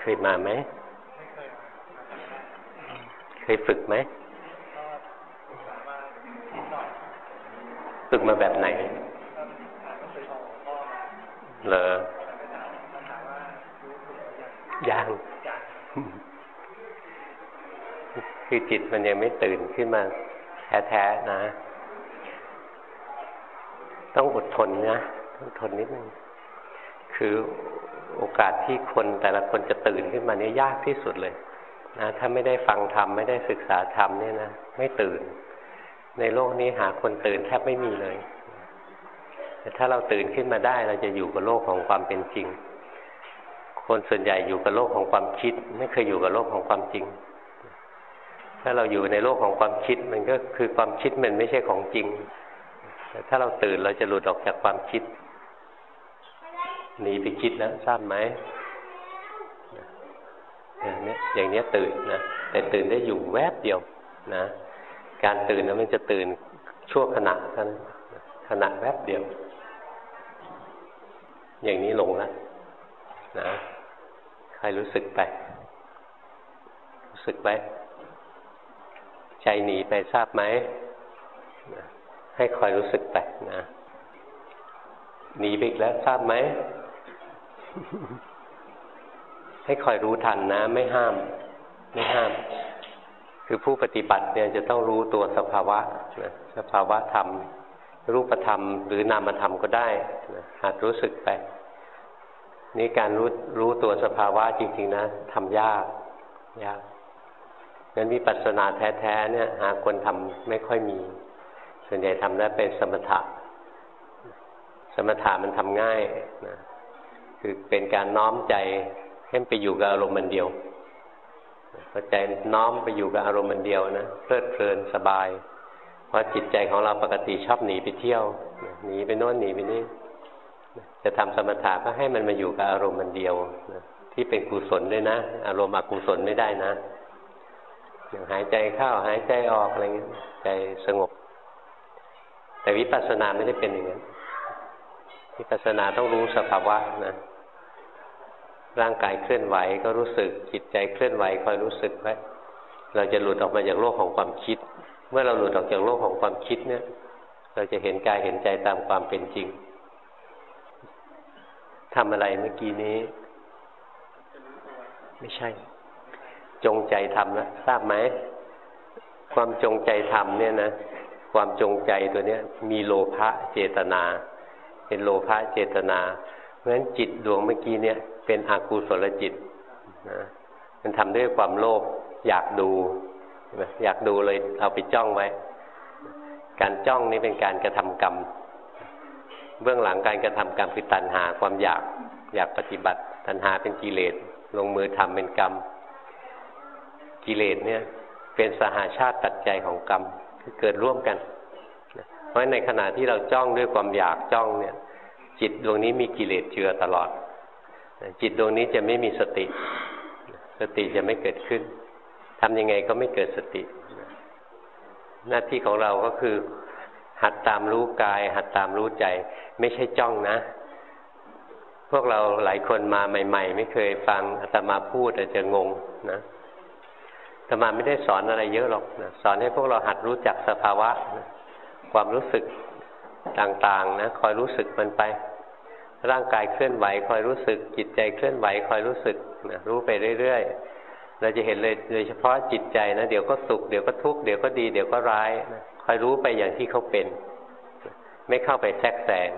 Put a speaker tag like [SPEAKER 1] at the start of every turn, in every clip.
[SPEAKER 1] เคยมาไหม เคยฝึกไหม ฝึกมาแบบไหน เหรอยังคือจิตมันยังไม่ตื่นขึ้นมาแท้ๆนะ ต้องอดทนนะต้องทนนิดนึงคือ โอกาสที่คนแต่ละคนจะตื่นขึ้นมาเนี่ยยากที่สุดเลยนะถ้าไม่ได้ฟังธรรมไม่ได้ศึกษาธรรมเนี่ยนะไม่ตื่น ในโลกนี้หาคนตื่นแทบไม่มีเลย แต่ถ้าเราตื่นขึ้นมาได้เราจะอยู่กับโลกของความเป็นจริง คนส่วนใหญ่อยู่กับโลกของความคิด ไม่เคยอยู่กับโลกของความจริง ถ้าเราอยู่ในโลกของความคิดมันก็คือความคิดมันไม่ใช่ของจริงแต่ถ้าเราตื่นเราจะหลุดออกจากความคิด หนีไปคิดแล้วทราบไหมอย่างนี้อย่างนี้ตื่นนะแต่ตื่นได้อยู่แวบเดียวนะ การตื่นนั้นมันจะตื่นชั่วขณะเท่านั้นขณะแวบเดียว อย่างนี้ลงแล้วนะใครรู้สึกไปรู้สึกไหมใจหนีไปทราบไหมให้คอยรู้สึกไปนะหนีไปอีกแล้วทราบไหม ให้คอยรู้ทันนะ ไม่ห้าม ไม่ห้าม คือผู้ปฏิบัติเนี่ยจะต้องรู้ตัวสภาวะนะสภาวะธรรม รูปธรรม หรือนามธรรมก็ได้นะหัดรู้สึกไปนี่การรู้รู้ตัวสภาวะจริง ๆ นะทำยากยากงั้นวิปัสสนาแท้ๆเนี่ย หาคนทำไม่ค่อยมี ส่วนใหญ่ทำได้เป็นสมถะ สมถะมันทำง่ายนะ คือเป็นการน้อมใจให้ไปอยู่กับอารมณ์มันเดียวพอใจน้อมไปอยู่กับอารมณ์มันเดียวนะเพลิดเพลินสบายเพราะจิตใจของเราปกติชอบหนีไปเที่ยวหนีไปโน่นหนีไปนี่จะทำสมถะก็ให้มันมาอยู่กับอารมณ์มันเดียวที่เป็นกุศลด้วยนะ อารมณ์อกุศลไม่ได้นะอย่างหายใจเข้าหายใจออกอะไรเงี้ยใจสงบ แต่วิปัสสนาไม่ได้เป็นอย่างนั้นวิปัสสนาต้องรู้สภาวะนะ ร่างกายเคลื่อนไหวก็รู้สึกจิตใจเคลื่อนไหวคอยรู้สึกไว้เราจะหลุดออกมาจากโลกของความคิด เมื่อเราหลุดออกจากโลกของความคิดเนี่ย เราจะเห็นกายเห็นใจตามความเป็นจริงทำอะไรเมื่อกี้นี้ ไม่ใช่ จงใจทำแล้วทราบไหมความจงใจทำเนี่ยนะความจงใจตัวเนี้ย มีโลภะเจตนา เป็นโลภะเจตนา เพราะฉะนั้นจิตดวงเมื่อกี้เนี่ย เป็นอกุศลจิตนะมันทำด้วยความโลภอยากดู อยากดูเลยเอาไปจ้องไว้ การจ้องนี่เป็นการกระทำกรรม เบื้องหลังการกระทำกรรมคือตัณหาความอยากอยากปฏิบัติ ตัณหาเป็นกิเลสลงมือทำเป็นกรรม กิเลสเนี่ย เป็นสหาชาติตัดใจของกรรมคือเกิดร่วมกัน เพราะในขณะที่เราจ้องด้วยความอยากจ้องเนี่ย จิตดวงนี้มีกิเลสเจือตลอด จิตดวงนี้จะไม่มีสติ สติจะไม่เกิดขึ้นทำยังไงก็ไม่เกิดสติ หน้าที่ของเราก็คือ หัดตามรู้กาย หัดตามรู้ใจ ไม่ใช่จ้องนะ พวกเราหลายคนมาใหม่ ๆ ไม่เคยฟังอาตมาพูดอาจจะงงนะอาตมาไม่ได้สอนอะไรเยอะหรอกนะสอนให้พวกเราหัดรู้จักสภาวะนะความรู้สึกต่างๆนะคอยรู้สึกมันไป ร่างกายเคลื่อนไหวคอยรู้สึก จิตใจเคลื่อนไหวคอยรู้สึกนะรู้ไปเรื่อยๆ เราจะเห็นเลยโดยเฉพาะจิตใจนะเดี๋ยวก็สุขเดี๋ยวก็ทุกข์เดี๋ยวก็ดีเดี๋ยวก็ร้ายนะคอยรู้ไปอย่างที่เขาเป็น ไม่เข้าไปแทรกแซง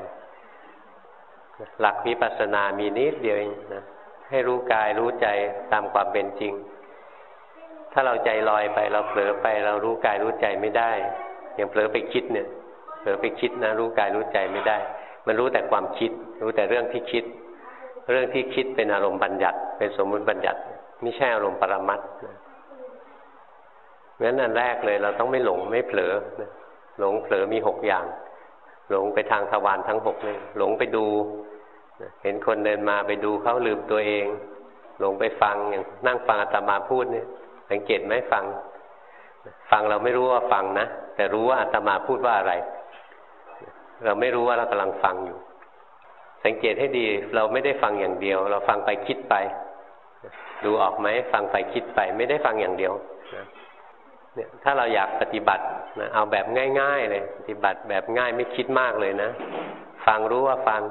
[SPEAKER 1] หลักวิปัสสนามีนิดเดียวเองนะให้รู้กายรู้ใจตามความเป็นจริง ถ้าเราใจลอยไปเราเผลอไป เรารู้กายรู้ใจไม่ได้ อย่างเผลอไปคิดเนี่ยเผลอไปคิดนะรู้กายรู้ใจไม่ได้ มันรู้แต่ความคิด รู้แต่เรื่องที่คิด เรื่องที่คิดเป็นอารมณ์บัญญัติ เป็นสมมุติบัญญัติ ไม่ใช่อารมณ์ปรมัตถ์เพราะฉะนั้นอันแรกเลยเราต้องไม่หลงไม่เผลอหลงเผลอมีหกอย่าง หลงไปทางทวารทั้งหกเลยหลงไปดู เห็นคนเดินมาไปดูเขาลืมตัวเอง หลงไปฟังอย่างนั่งฟังอาตมาพูดเนี่ยสังเกตไหมฟัง ฟังเราไม่รู้ว่าฟังนะ แต่รู้ว่าอาตมาพูดว่าอะไร เราไม่รู้ว่าเรากำลังฟังอยู่ สังเกตให้ดีเราไม่ได้ฟังอย่างเดียว เราฟังไปคิดไป ดูออกไหมฟังไปคิดไป ไม่ได้ฟังอย่างเดียวเนี่ยถ้าเราอยากปฏิบัตินะเอาแบบง่าย ๆ เลย ปฏิบัติแบบง่ายไม่คิดมากเลยนะ ฟังรู้ว่าฟัง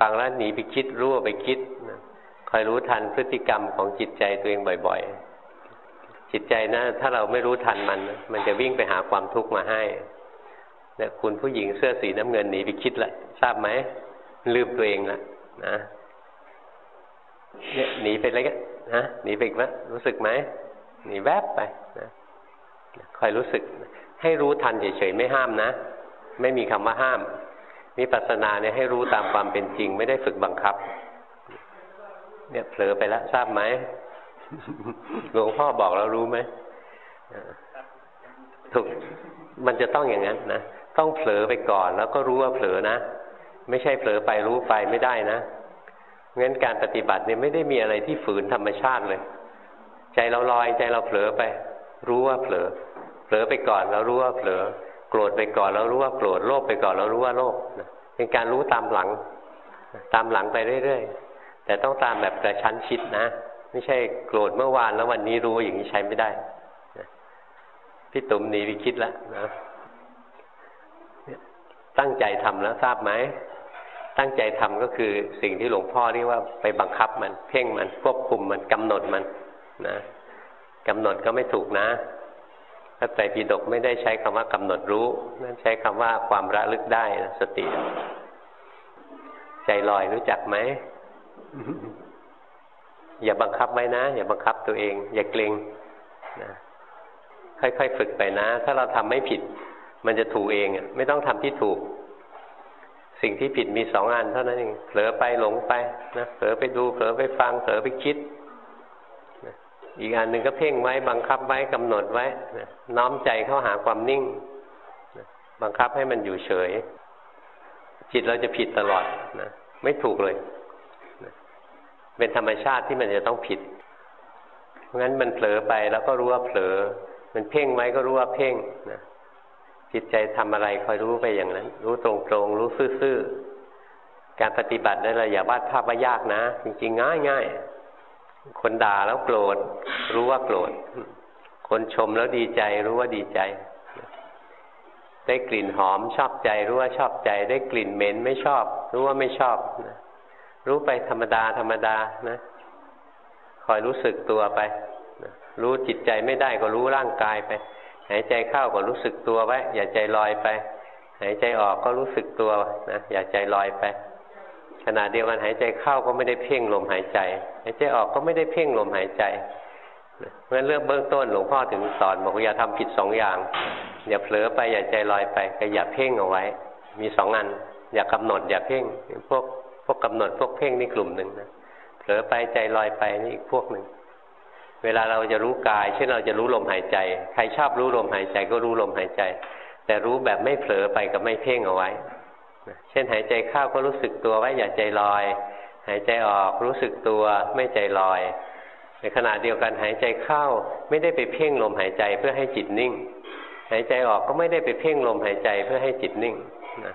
[SPEAKER 1] ฟังแล้วหนีไปคิดรู้ว่าไปคิดนะคอยรู้ทันพฤติกรรมของจิตใจตัวเองบ่อย ๆ จิตใจนะถ้าเราไม่รู้ทันมัน มันจะวิ่งไปหาความทุกข์มาให้ เนี่ยคุณผู้หญิงเสื้อสีน้ำเงินหนีไปคิดละทราบไหมลืมตัวเองละนะเนี่ยหนีไปอะไรกันนะหนีไปอีกไหมรู้สึกไหมหนีแวบไปนะคอยรู้สึก ให้รู้ทันเฉยๆไม่ห้ามนะ ไม่มีคำว่าห้ามมีปัสนาเนี่ยให้รู้ตามความเป็นจริง ไม่ได้ฝึกบังคับ เนี่ยเผลอไปแล้วทราบไหมหลวงพ่อบอกเรารู้ไหมถูกมันจะต้องอย่างนั้นนะ ต้องเผลอไปก่อน แล้วก็รู้ว่าเผลอนะ ไม่ใช่เผลอไปรู้ไปไม่ได้นะงั้นการปฏิบัติเนี่ยไม่ได้มีอะไรที่ฝืนธรรมชาติเลย ใจเราลอยใจเราเผลอไป รู้ว่าเผลอ เผลอไปก่อนเรารู้ว่าเผลอ โกรธไปก่อนเรารู้ว่าโกรธโลภไปก่อนเรารู้ว่าโลภเป็นการรู้ตามหลัง ตามหลังไปเรื่อยๆแต่ต้องตามแบบกระชั้นชิดนะไม่ใช่โกรธเมื่อวานแล้ววันนี้รู้อย่างนี้ใช้ไม่ได้พี่ตุ๋มหนีไปคิดแล้วนะ ตั้งใจทำแล้วทราบไหมตั้งใจทำก็คือสิ่งที่หลวงพ่อเรียกว่าไปบังคับมัน เพ่งมันควบคุมมันกำหนดมันนะกำหนดก็ไม่ถูกนะพระไตรปิฎกไม่ได้ใช้คำว่ากำหนดรู้นั่นใช้คำว่าความระลึกได้นะสติ ใจลอยรู้จักไหมอย่าบังคับไว้นะ อย่าบังคับตัวเอง อย่าเกรงนะค่อยๆฝึกไปนะ ถ้าเราทำไม่ผิด มันจะถูกเองไม่ต้องทำที่ถูก สิ่งที่ผิดมีสองอันเท่านั้นเองเผลอไปหลงไปนะเผลอไปดูเผลอไปฟังเผลอไปคิดอีกอันหนึ่งก็เพ่งไว้บังคับไว้กำหนดไว้น้อมใจเข้าหาความนิ่ง บังคับให้มันอยู่เฉย จิตเราจะผิดตลอดนะไม่ถูกเลยนะเป็นธรรมชาติที่มันจะต้องผิดเพราะงั้นมันเผลอไปแล้วก็รู้ว่าเผลอ มันเพ่งไว้ก็รู้ว่าเพ่งนะ จิตใจทำอะไรคอยรู้ไปอย่างนั้น รู้ตรงๆ รู้ซื่อๆ การปฏิบัตินั้นเราอย่าวาดภาพว่ายากนะ จริงๆ ง่ายๆ คนด่าแล้วโกรธ รู้ว่าโกรธ คนชมแล้วดีใจ รู้ว่าดีใจ ได้กลิ่นหอมชอบใจ รู้ว่าชอบใจ ได้กลิ่นเหม็นไม่ชอบ รู้ว่าไม่ชอบนะรู้ไปธรรมดาธรรมดานะคอยรู้สึกตัวไปรู้จิตใจไม่ได้ก็รู้ร่างกายไป หายใจเข้าก็รู้สึกตัวไว้ อย่าใจลอยไป หายใจออกก็รู้สึกตัวนะอย่าใจลอยไป ขณะเดียวกันหายใจเข้าก็ไม่ได้เพ่งลมหายใจ หายใจออกก็ไม่ได้เพ่งลมหายใจเพราะฉะนั้นเรื่องเบื้องต้นหลวงพ่อถึงสอนบอกอย่าทำผิดสองอย่าง อย่าเผลอไปอย่าใจลอยไปก็อย่าเพ่งเอาไว้ มีสองอัน อย่ากำหนด อย่าเพ่งพวกพวกกำหนดพวกเพ่งนี่กลุ่มหนึ่งนะเผลอไปใจลอยไปนี่อีกพวกหนึ่ง เวลาเราจะรู้กาย เช่นเราจะรู้ลมหายใจ ใครชอบรู้ลมหายใจก็รู้ลมหายใจ แต่รู้แบบไม่เผลอไปกับไม่เพ่งเอาไว้ เช่นหายใจเข้าก็รู้สึกตัวไว้อย่าใจลอย หายใจออกรู้สึกตัวไม่ใจลอย ในขณะเดียวกันหายใจเข้าไม่ได้ไปเพ่งลมหายใจเพื่อให้จิตนิ่ง หายใจออกก็ไม่ได้ไปเพ่งลมหายใจเพื่อให้จิตนิ่งนะ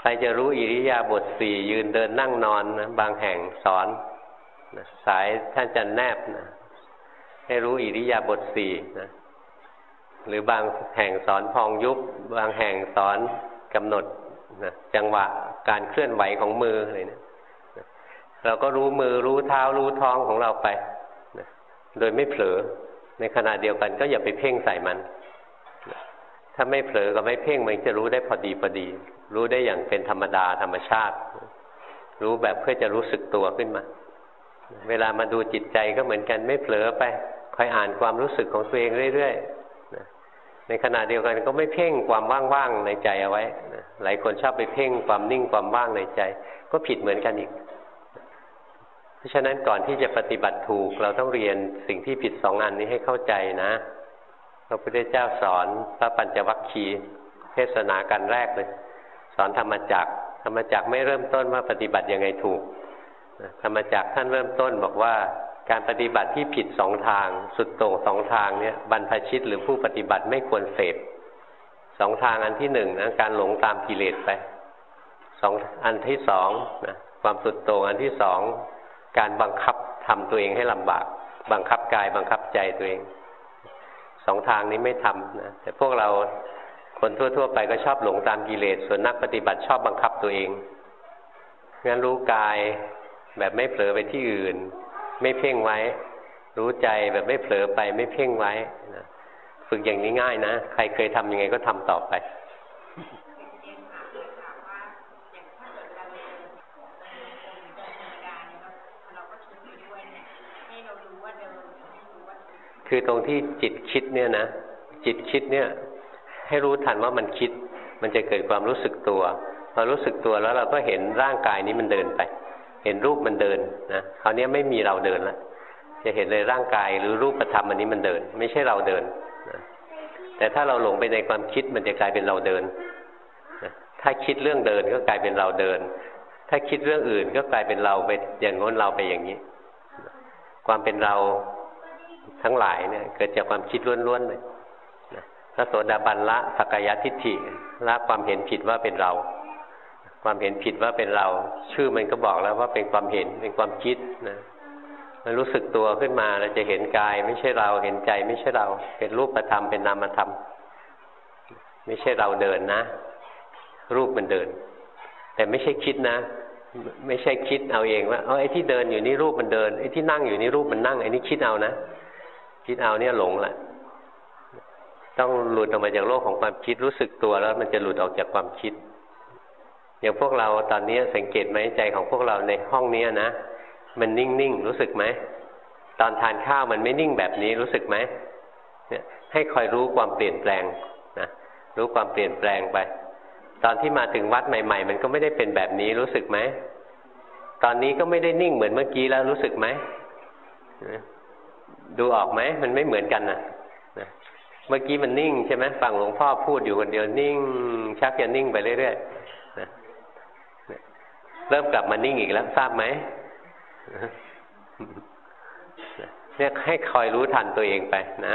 [SPEAKER 1] ใครจะรู้อิริยาบถสี่ยืนเดินนั่งนอนนะบางแห่งสอนนะสายท่านจันแนบนะ ให้รู้อิริยาบถสี่นะหรือบางแห่งสอนพองยุบ บางแห่งสอนกำหนดนะจังหวะการเคลื่อนไหวของมืออะไรนะเราก็รู้มือรู้เท้ารู้ท้องของเราไปนะโดยไม่เผลอ ในขณะเดียวกันก็อย่าไปเพ่งใส่มันนะถ้าไม่เผลอกับไม่เพ่งมันจะรู้ได้พอดีพอดี รู้ได้อย่างเป็นธรรมดาธรรมชาติ รู้แบบเพื่อจะรู้สึกตัวขึ้นมา เวลามาดูจิตใจก็เหมือนกันไม่เผลอไป คอยอ่านความรู้สึกของตัวเองเรื่อยๆในขณะเดียวกันก็ไม่เพ่งความว่างๆในใจเอาไว้หลายคนชอบไปเพ่งความนิ่งความว่างในใจ ก็ผิดเหมือนกันอีก เพราะฉะนั้นก่อนที่จะปฏิบัติถูก เราต้องเรียนสิ่งที่ผิดสองอันนี้ให้เข้าใจนะพระพุทธเจ้าสอนพระปัญจวัคคีย์เทศนาการแรกเลย สอนธรรมจักธรรมจักไม่เริ่มต้นว่าปฏิบัติยังไงถูกธรรมจักท่านเริ่มต้นบอกว่า การปฏิบัติที่ผิดสองทาง สุดโต่งสองทางเนี่ยบรรพชิตหรือผู้ปฏิบัติไม่ควรเสพสองทางอันที่หนึ่งนะการหลงตามกิเลสไปสองอันที่สองนะความสุดโต่งอันที่สองการบังคับทำตัวเองให้ลำบาก บังคับกายบังคับใจตัวเองสองทางนี้ไม่ทำนะแต่พวกเราคนทั่ว ๆ ไปก็ชอบหลงตามกิเลส ส่วนนักปฏิบัติชอบบังคับตัวเองงั้นรู้กายแบบไม่เผลอไปที่อื่น ไม่เพ่งไว้ รู้ใจแบบไม่เผลอไปไม่เพ่งไว้นะฝึกอย่างนี้ง่ายนะ ใครเคยทำยังไงก็ทำต่อไปคือตรงที่จิตคิดเนี่ยนะ จิตคิดเนี่ย ให้รู้ทันว่ามันคิด มันจะเกิดความรู้สึกตัวพอรู้สึกตัวแล้วเราก็เห็นร่างกายนี้มันเดินไป เห็นรูปมันเดินนะคราวนี้ไม่มีเราเดินแล้วจะเห็นเลยร่างกายหรือรูปธรรมอันนี้มันเดิน ไม่ใช่เราเดินนะแต่ถ้าเราหลงไปในความคิดมันจะกลายเป็นเราเดินนะถ้าคิดเรื่องเดินก็กลายเป็นเราเดิน ถ้าคิดเรื่องอื่นก็กลายเป็นเราไปอย่างง้นเราไปอย่างนี้ ความเป็นเราทั้งหลายเนี่ย เกิดจากความคิดล้วนๆเลยพระโสดาบันละสักกายทิฏฐิละความเห็นผิดว่าเป็นเรา ความเห็นผิดว่าเป็นเรา ชื่อมันก็บอกแล้วว่าเป็นความเห็นเป็นความคิดนะมันรู้สึกตัวขึ้นมาเราจะเห็นกาย ไม่ใช่เราเห็นใจ ไม่ใช่เราเป็นรูปธรรมเป็นนามธรรม ไม่ใช่เราเดินนะ รูปมันเดิน แต่ไม่ใช่คิดนะ ไม่ใช่คิดเอาเองว่าเออไอ้ที่เดินอยู่นี่รูปมันเดินไอ้ที่นั่งอยู่นี่รูปมันนั่งไอ้นี่คิดเอานะคิดเอาเนี่ยหลงละต้องหลุดออกมาจากโลกของความคิดรู้สึกตัวแล้ว มันจะหลุดออกจากความคิด อย่างพวกเราตอนนี้สังเกตไหมใจของพวกเราในห้องนี้นะ มันนิ่งๆ รู้สึกไหม ตอนทานข้าวมันไม่นิ่งแบบนี้รู้สึกไหมเนี่ยให้คอยรู้ความเปลี่ยนแปลงนะรู้ความเปลี่ยนแปลงไป ตอนที่มาถึงวัดใหม่ ๆ มันก็ไม่ได้เป็นแบบนี้รู้สึกไหมตอนนี้ก็ไม่ได้นิ่งเหมือนเมื่อกี้แล้วรู้สึกไหมดูออกไหมมันไม่เหมือนกันนะนะเมื่อกี้มันนิ่งใช่ไหมฟังหลวงพ่อพูดอยู่คนเดียวนิ่ง ชักจะนิ่งไปเรื่อยๆ เริ่มกลับมานิ่งอีกแล้วทราบไหมเนี่ยให้คอยรู้ทันตัวเองไปนะ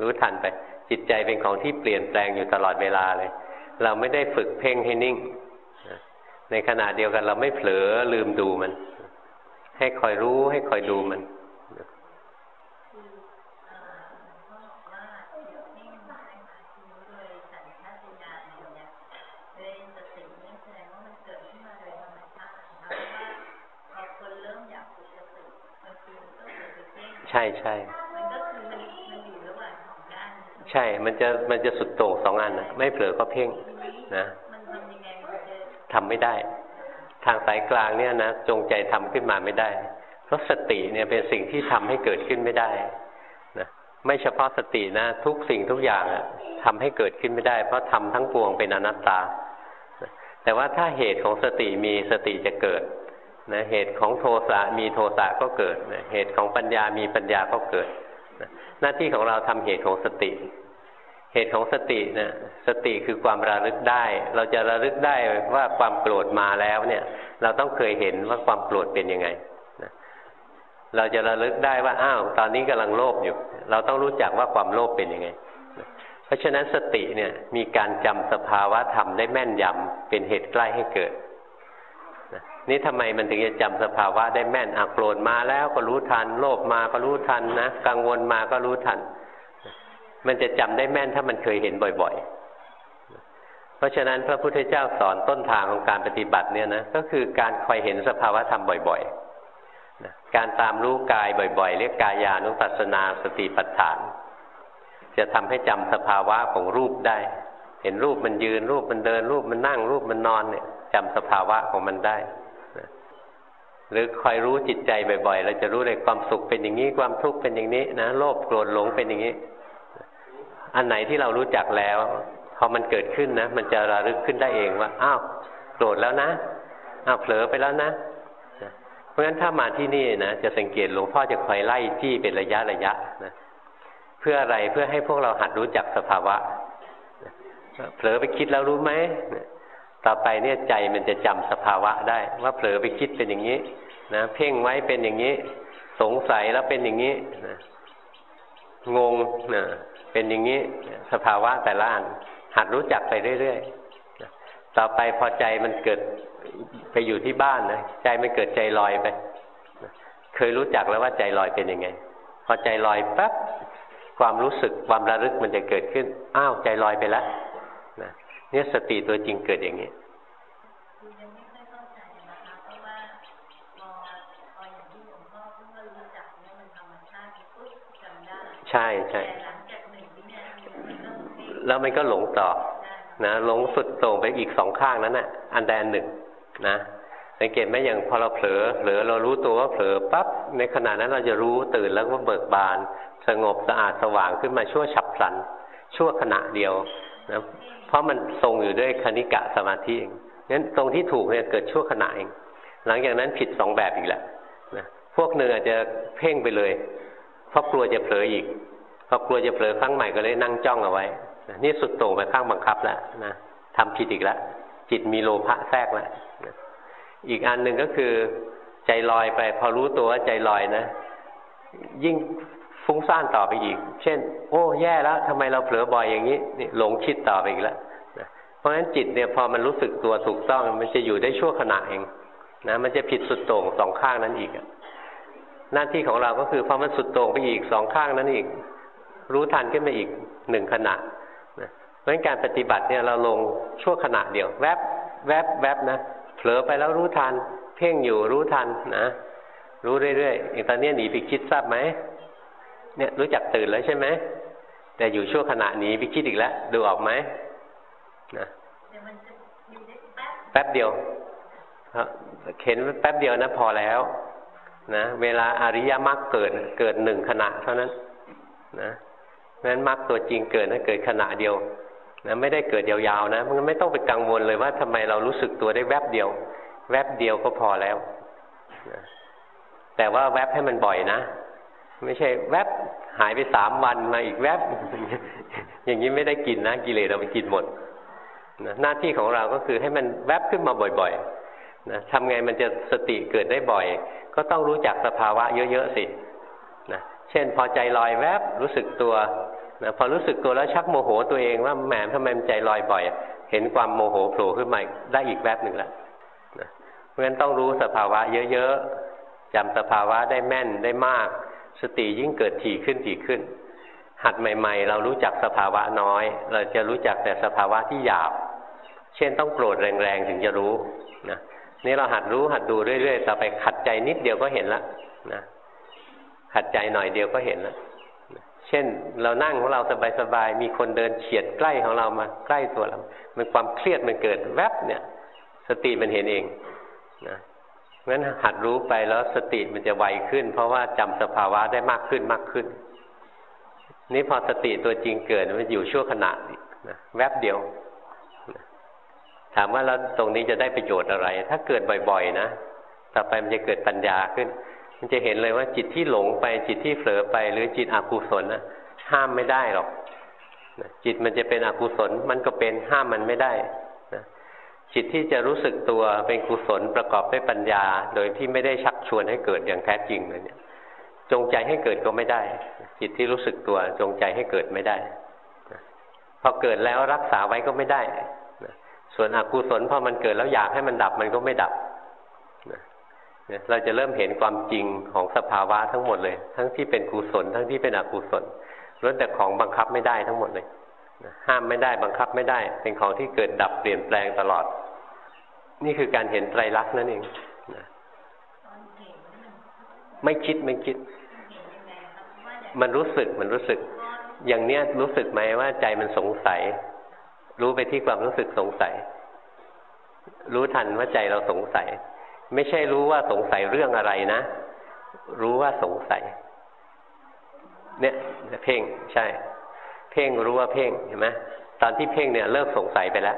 [SPEAKER 1] รู้ทันไป จิตใจเป็นของที่เปลี่ยนแปลงอยู่ตลอดเวลาเลย เราไม่ได้ฝึกเพ่งให้นิ่งในขณะเดียวกันเราไม่เผลอลืมดูมัน ให้คอยรู้ให้คอยดูมัน ใช่ใช่ใช่ มันจะมันจะสุดโต่งสองอันนะไม่เผลอก็เพ่งนะทำไม่ได้ ทางสายกลางเนี่ยนะจงใจทำขึ้นมาไม่ได้ เพราะสติเนี่ยเป็นสิ่งที่ทำให้เกิดขึ้นไม่ได้นะไม่เฉพาะสตินะ ทุกสิ่งทุกอย่างทำให้เกิดขึ้นไม่ได้ เพราะทำทั้งปวงเป็นอนัตตา แต่ว่าถ้าเหตุของสติมีสติจะเกิด นะเหตุของโทสะมีโทสะก็เกิดนะเหตุของปัญญามีปัญญาก็เกิดนะหน้าที่ของเราทำเหตุของสติ เหตุของสตินะสติคือความระลึกได้ เราจะระลึกได้ว่าความโกรธมาแล้วเนี่ย เราต้องเคยเห็นว่าความโกรธเป็นยังไงนะเราจะระลึกได้ว่าอ้าวตอนนี้กำลังโลภอยู่ เราต้องรู้จักว่าความโลภเป็นยังไงเพราะฉะนั้นสติเนี่ยมีการจำสภาวะธรรมได้แม่นยำเป็นเหตุใกล้ให้เกิด นี่ทำไมมันถึงจะจำสภาวะได้แม่นอักโกรธมาแล้วก็รู้ทัน โลภมาก็รู้ทันนะกังวลมาก็รู้ทัน มันจะจำได้แม่นถ้ามันเคยเห็นบ่อย ๆ เพราะฉะนั้นพระพุทธเจ้าสอนต้นทางของการปฏิบัติเนี่ยนะก็คือการคอยเห็นสภาวะธรรมบ่อยๆ การตามรู้กายบ่อย ๆ เรียกกายานุปัสสนาสติปัฏฐาน จะทำให้จำสภาวะของรูปได้ เห็นรูปมันยืนรูปมันเดินรูปมันนั่งรูปมันนอนเนี่ยจำสภาวะของมันได้ หรือคอยรู้จิตใจบ่อยๆ เราจะรู้เลยความสุขเป็นอย่างนี้ความทุกข์เป็นอย่างนี้นะโลภโกรธหลงเป็นอย่างนี้ อันไหนที่เรารู้จักแล้ว พอมันเกิดขึ้นนะ มันจะระลึกขึ้นได้เองว่าอ้าวโกรธแล้วนะอ้าวเผลอไปแล้วนะ เพราะฉะนั้นถ้ามาที่นี่นะจะสังเกตหลวงพ่อจะคอยไล่ที่เป็นระยะระยะนะเพื่ออะไรเพื่อให้พวกเราหัดรู้จักสภาวะเผลอไปคิดแล้วรู้ไหม ต่อไปเนี่ยใจมันจะจำสภาวะได้ ว่าเผลอไปคิดเป็นอย่างนี้นะเพ่งไว้เป็นอย่างนี้ สงสัยแล้วเป็นอย่างนี้นะงงนะเป็นอย่างนี้สภาวะแต่ละอันหัดรู้จักไปเรื่อยๆต่อไปพอใจมันเกิดไปอยู่ที่บ้านนะใจมันเกิดใจลอยไปเคยรู้จักแล้วว่าใจลอยเป็นยังไง พอใจลอยปั๊บความรู้สึกความระลึกมันจะเกิดขึ้น อ้าวใจลอยไปแล้ว เนี่ยสติตัวจริงเกิดอย่างนี้ใช่ใช่แล้วมันก็หลงต่อนะหลงสุดโต่งไปอีกสองข้างนั้นน่ะ อันใดอันหนึ่งนะสังเกตไหมอย่างพอเราเผลอเผลอเรารู้ตัวว่าเผลอปั๊บในขณะนั้นเราจะรู้ตื่นแล้วก็เบิกบาน สงบสะอาดสว่างขึ้นมาชั่วฉับพลัน ชั่วขณะเดียวนะ เพราะมันทรงอยู่ด้วยคณิกะสมาธิเองงั้นตรงที่ถูกเนี่ยเกิดชั่วขณะเอง หลังจากนั้นผิดสองแบบอีกแหละนะพวกหนึ่งอาจจะเพ่งไปเลย เพราะกลัวจะเผลออีกพอกลัวจะเผลอครั้งใหม่ก็เลยนั่งจ้องเอาไว้นี่สุดโต่งไปข้างบังคับแล้วนะทำผิดอีกแล้วจิตมีโลภะแทรกแล้วอีกอันหนึ่งก็คือ ใจลอยไป พอรู้ตัวว่าใจลอยนะ ยิ่ง ฟุ้งซ่านต่อไปอีก เช่น โอ้แย่แล้วทำไมเราเผลอบ่อยอย่างนี้นี่หลงคิดต่อไปอีกแล้วนะเพราะฉะนั้นจิตเนี่ยพอมันรู้สึกตัวถูกต้องมันจะอยู่ได้ชั่วขณะเองนะมันจะผิดสุดโต่งสองข้างนั้นอีกหน้าที่ของเราก็คือพอมันสุดโต่งไปอีกสองข้างนั้นอีก รู้ทันขึ้นมาอีกหนึ่งขณะนะเพราะฉะนั้นการปฏิบัติเนี่ยเราลงชั่วขณะเดียว แวบแวบแวบนะเผลอไปแล้วรู้ทัน เพ่งอยู่รู้ทันนะรู้เรื่อยๆอย่างตอนนี้หนีไปคิดทราบไหม เนี่ยรู้จักตื่นแล้วใช่ไหมแต่อยู่ชั่วขณะนี้ไปคิดอีกแล้วดูออกไหมนะแป๊บเดียวเห็นแป๊บเดียวนะพอแล้วนะเวลาอริยมรรคเกิดเกิดหนึ่งขณะเท่านั้นนะนั้นมรรคตัวจริงเกิดนะเกิดขณะเดียวนะไม่ได้เกิดยาวๆนะมันไม่ต้องไปกังวลเลยว่าทำไมเรารู้สึกตัวได้แวบเดียว แวบเดียวก็พอแล้วนะแต่ว่าแวบให้มันบ่อยนะ ไม่ใช่แวบหายไปสามวันมาอีกแวบ อย่างนี้ไม่ได้กินนะกิเลสเราไปกินหมดนะหน้าที่ของเราก็คือให้มันแวบขึ้นมาบ่อยๆนะทำไงมันจะสติเกิดได้บ่อย ก็ต้องรู้จักสภาวะเยอะๆสินะเช่น พอใจลอยแวบรู้สึกตัวนะพอรู้สึกตัวแล้วชักโมโหตัวเองว่าแหมทำไมมันใจลอยบ่อย เห็นความโมโหโผล่ขึ้นมาได้อีกแวบหนึ่งแล้วนะเพราะฉะนั้นต้องรู้สภาวะเยอะๆจำสภาวะได้แม่นได้มาก สติยิ่งเกิดถี่ขึ้นถี่ขึ้น หัดใหม่ ๆ เรารู้จักสภาวะน้อย เราจะรู้จักแต่สภาวะที่หยาบ เช่นต้องโกรธแรงๆถึงจะรู้นะนี่เราหัดรู้หัดดูเรื่อยๆต่อไปขัดใจนิดเดียวก็เห็นแล้วนะขัดใจหน่อยเดียวก็เห็นแล้วเช่นเรานั่งของเราสบายๆมีคนเดินเฉียดใกล้ของเรามาใกล้ตัวเรา มันความเครียดมันเกิดแวบเนี่ย สติมันเห็นเองนะ งั้นหัดรู้ไปแล้วสติมันจะไวขึ้น เพราะว่าจำสภาวะได้มากขึ้นมากขึ้น นี่พอสติตัวจริงเกิดมันอยู่ชั่วขณะนะแวบเดียว ถามว่าเราตรงนี้จะได้ประโยชน์อะไร ถ้าเกิดบ่อยๆนะต่อไปมันจะเกิดปัญญาขึ้น มันจะเห็นเลยว่าจิตที่หลงไปจิตที่เผลอไป หรือจิตอกุศลนะห้ามไม่ได้หรอกจิตมันจะเป็นอกุศลมันก็เป็นห้ามมันไม่ได้ จิตที่จะรู้สึกตัวเป็นกุศลประกอบด้วยปัญญา โดยที่ไม่ได้ชักชวนให้เกิดอย่างแท้จริงเลยเนี่ย จงใจให้เกิดก็ไม่ได้ จิตที่รู้สึกตัวจงใจให้เกิดไม่ได้พอเกิดแล้วรักษาไว้ก็ไม่ได้ส่วนอกุศลพอมันเกิดแล้วอยากให้มันดับมันก็ไม่ดับเราจะเริ่มเห็นความจริงของสภาวะทั้งหมดเลย ทั้งที่เป็นกุศล ทั้งที่เป็นอกุศลล้วนแต่ของบังคับไม่ได้ทั้งหมดเลยห้ามไม่ได้บังคับไม่ได้ เป็นของที่เกิดดับเปลี่ยนแปลงตลอด นี่คือการเห็นไตรลักษณ์นั่นเองไม่คิดไม่คิด มันรู้สึกมันรู้สึก อย่างเนี้ยรู้สึกไหมว่าใจมันสงสัย รู้ไปที่ความรู้สึกสงสัย รู้ทันว่าใจเราสงสัย ไม่ใช่รู้ว่าสงสัยเรื่องอะไรนะ รู้ว่าสงสัย เนี่ยเพ่งใช่ เพ่งรู้ว่าเพ่งเห็นไหมตอนที่เพ่งเนี่ยเลิกสงสัยไปแล้ว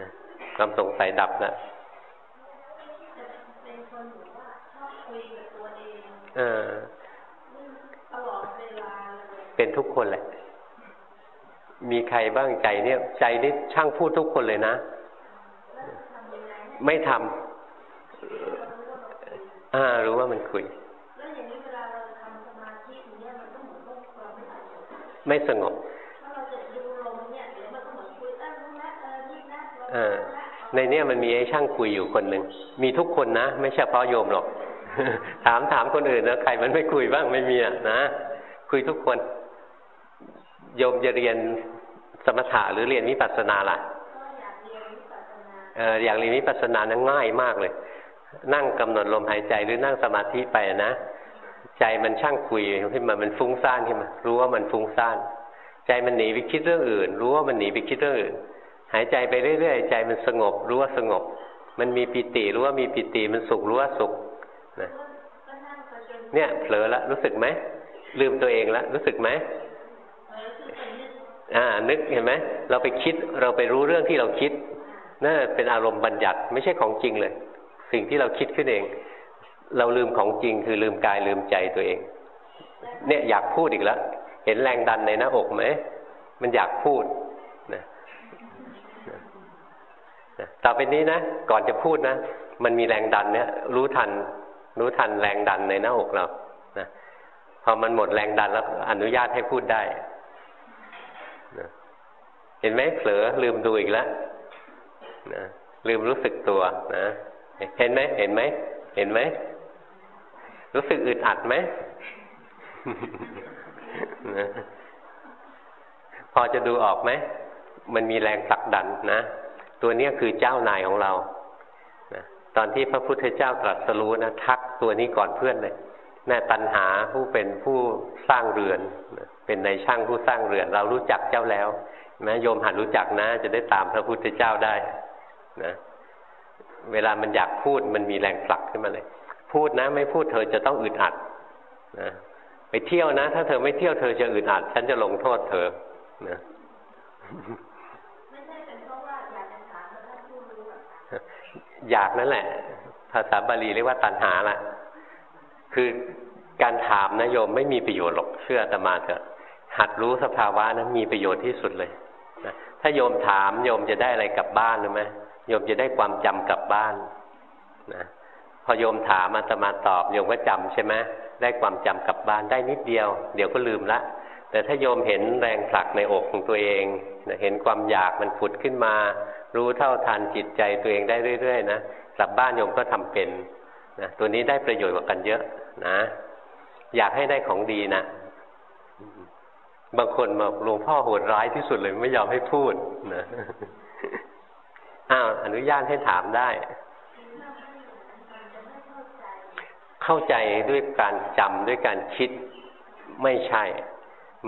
[SPEAKER 1] นะ ความสงสัยดับแล้วเออเป็นทุกคนแหละ มีใครบ้างใจเนี่ย ใจนี่ช่างพูดทุกคนเลยนะ ไม่ทำอ่า รู้ว่ามันคุย ไม่สงบ ในเนี้ยมันมีไอ้ช่างคุยอยู่คนหนึ่งมีทุกคนนะ ไม่ใช่เพราะโยมหรอก ถามถามคนอื่นนะใครมันไม่คุยบ้างไม่มีอะนะคุยทุกคน โยมจะเรียนสมถะหรือเรียนวิปัสสนาล่ะเอออย่างเรียนวิปัสสนานั้นง่ายมากเลย นั่งกำหนดลมหายใจหรือนั่งสมาธิไปนะใจมันช่างคุยขึ้นมามันฟุ้งซ่านขึ้นมารู้ว่ามันฟุ้งซ่าน ใจมันหนีไปคิดเรื่องอื่น รู้ว่ามันหนีไปคิดเรื่องอื่น หายใจไปเรื่อยๆใจมันสงบรู้ว่าสงบ มันมีปิติรู้ว่ามีปิติมันสุขรู้ว่าสุขนะเนี่ยเผลอละรู้สึกไหมลืมตัวเองละรู้สึกไหมอ่า นึกเห็นไหมเราไปคิดเราไปรู้เรื่องที่เราคิดนั่นเป็นอารมณ์บัญญัติไม่ใช่ของจริงเลย สิ่งที่เราคิดขึ้นเอง เราลืมของจริงคือลืมกายลืมใจตัวเอง เนี่ยอยากพูดอีกแล้วเห็นแรงดันในหน้าอกไหมมันอยากพูดนะ ต่อไปนี้นะก่อนจะพูดนะมันมีแรงดันเนี่ย รู้ทัน รู้ทันแรงดันในหน้าอกเรานะพอมันหมดแรงดันแล้วอนุญาตให้พูดได้นะเห็นไหมเผลอลืมดูอีกแล้วนะลืมรู้สึกตัวนะเห็นไหมเห็นไหมเห็นไหมรู้สึกอึดอัดไหมพอจะดูออกไหมมันมีแรงผลักดันนะ ตัวนี้คือเจ้านายของเรานะตอนที่พระพุทธเจ้าตรัสรู้นะทักตัวนี้ก่อนเพื่อนเลยน่ตันหาผู้เป็นผู้สร้างเรือน เป็นในช่างผู้สร้างเรือน เรารู้จักเจ้าแล้วนะโยมหัดรู้จักนะ จะได้ตามพระพุทธเจ้าได้นะเวลามันอยากพูดมันมีแรงผลักขึ้นมาเลย พูดนะ ไม่พูดเธอจะต้องอึดอัดนะไปเที่ยวนะ ถ้าเธอไม่เที่ยวเธอจะอึดอัด ฉันจะลงโทษเธอนะ อยากนั่นแหละ ภาษาบาลีเรียกว่าตัณหาล่ะ คือการถามนะโยมไม่มีประโยชน์หรอกเชื่อตมาเถอะหัดรู้สภาวะนั้นมีประโยชน์ที่สุดเลยนะถ้าโยมถามโยมจะได้อะไรกลับบ้านหรือไหมโยมจะได้ความจำกลับบ้านนะพอโยมถามอาตมาตอบโยมก็จำใช่ไหมได้ความจำกลับบ้านได้นิดเดียว เดี๋ยวก็ลืมละ แต่ถ้าโยมเห็นแรงผลักในอกของตัวเองเห็นความอยากมันผุดขึ้นมา รู้เท่าทันจิตใจตัวเองได้เรื่อยๆนะกลับบ้านโยมก็ทำเป็นนะตัวนี้ได้ประโยชน์กว่ากันเยอะนะ อยากให้ได้ของดีนะ บางคนมาหลวงพ่อโหดร้ายที่สุดเลยไม่ยอมให้พูดนะอ้าวอนุญาตให้ถามได้ เข้าใจด้วยการจำด้วยการคิดไม่ใช่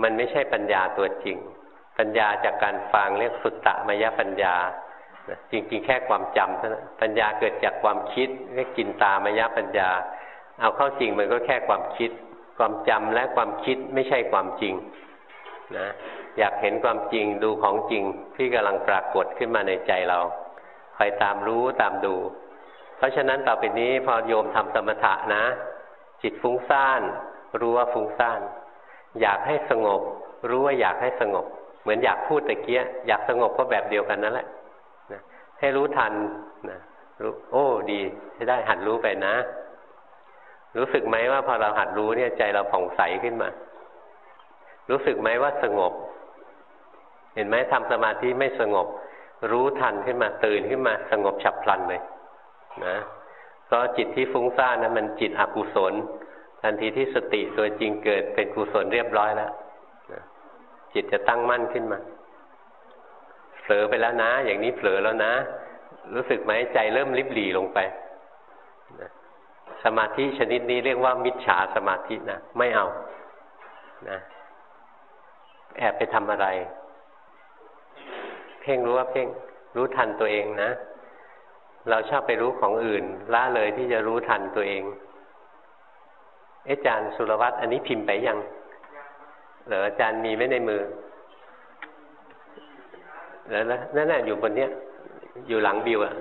[SPEAKER 1] มันไม่ใช่ปัญญาตัวจริง ปัญญาจากการฟังเรียกสุตตะมยปัญญา จริงๆ แค่ความจำเท่านั้นปัญญาเกิดจากความคิดเรียกกินตามยปัญญา เอาเข้าจริงมันก็แค่ความคิด ความจำและความคิดไม่ใช่ความจริงนะอยากเห็นความจริงดูของจริงที่กำลังปรากฏขึ้นมาในใจเราคอยตามรู้ตามดู เพราะฉะนั้นต่อไปนี้พอโยมทำสมถะนะ จิตฟุ้งซ่านรู้ว่าฟุ้งซ่านอยากให้สงบ รู้ว่าอยากให้สงบ เหมือนอยากพูดตะเกียอยากสงบก็แบบเดียวกันนั่นแหละ ให้รู้ทันนะรู้โอ้ ดีใช้ได้หัดรู้ไปนะ รู้สึกไหมว่าพอเราหัดรู้เนี่ยใจเราผ่องใสขึ้นมา รู้สึกไหมว่าสงบ เห็นไหมทำสมาธิไม่สงบ รู้ทันขึ้นมา ตื่นขึ้นมา สงบฉับพลันเลย นะเพราะจิตที่ฟุ้งซ่านนะมันจิตอกุศล ทันทีที่สติตัวจริงเกิดเป็นกุศลเรียบร้อยแล้วนะจิตจะตั้งมั่นขึ้นมา เผลอไปแล้วนะ อย่างนี้เผลอแล้วนะ รู้สึกไหมใจเริ่มริบหลีลงไปนะสมาธิชนิดนี้เรียกว่ามิจฉาสมาธินะไม่เอานะแอบไปทำอะไร เพ่งรู้ว่าเพ่งรู้ทันตัวเองนะ เราชอบไปรู้ของอื่นละเลยที่จะรู้ทันตัวเองอาจารย์สุรวัตรอันนี้พิมพ์ไปยัง เหรออาจารย์มีไว้ในมือ แล้วนั่นแหละอยู่บนเนี้ย อยู่หลังบิวอะ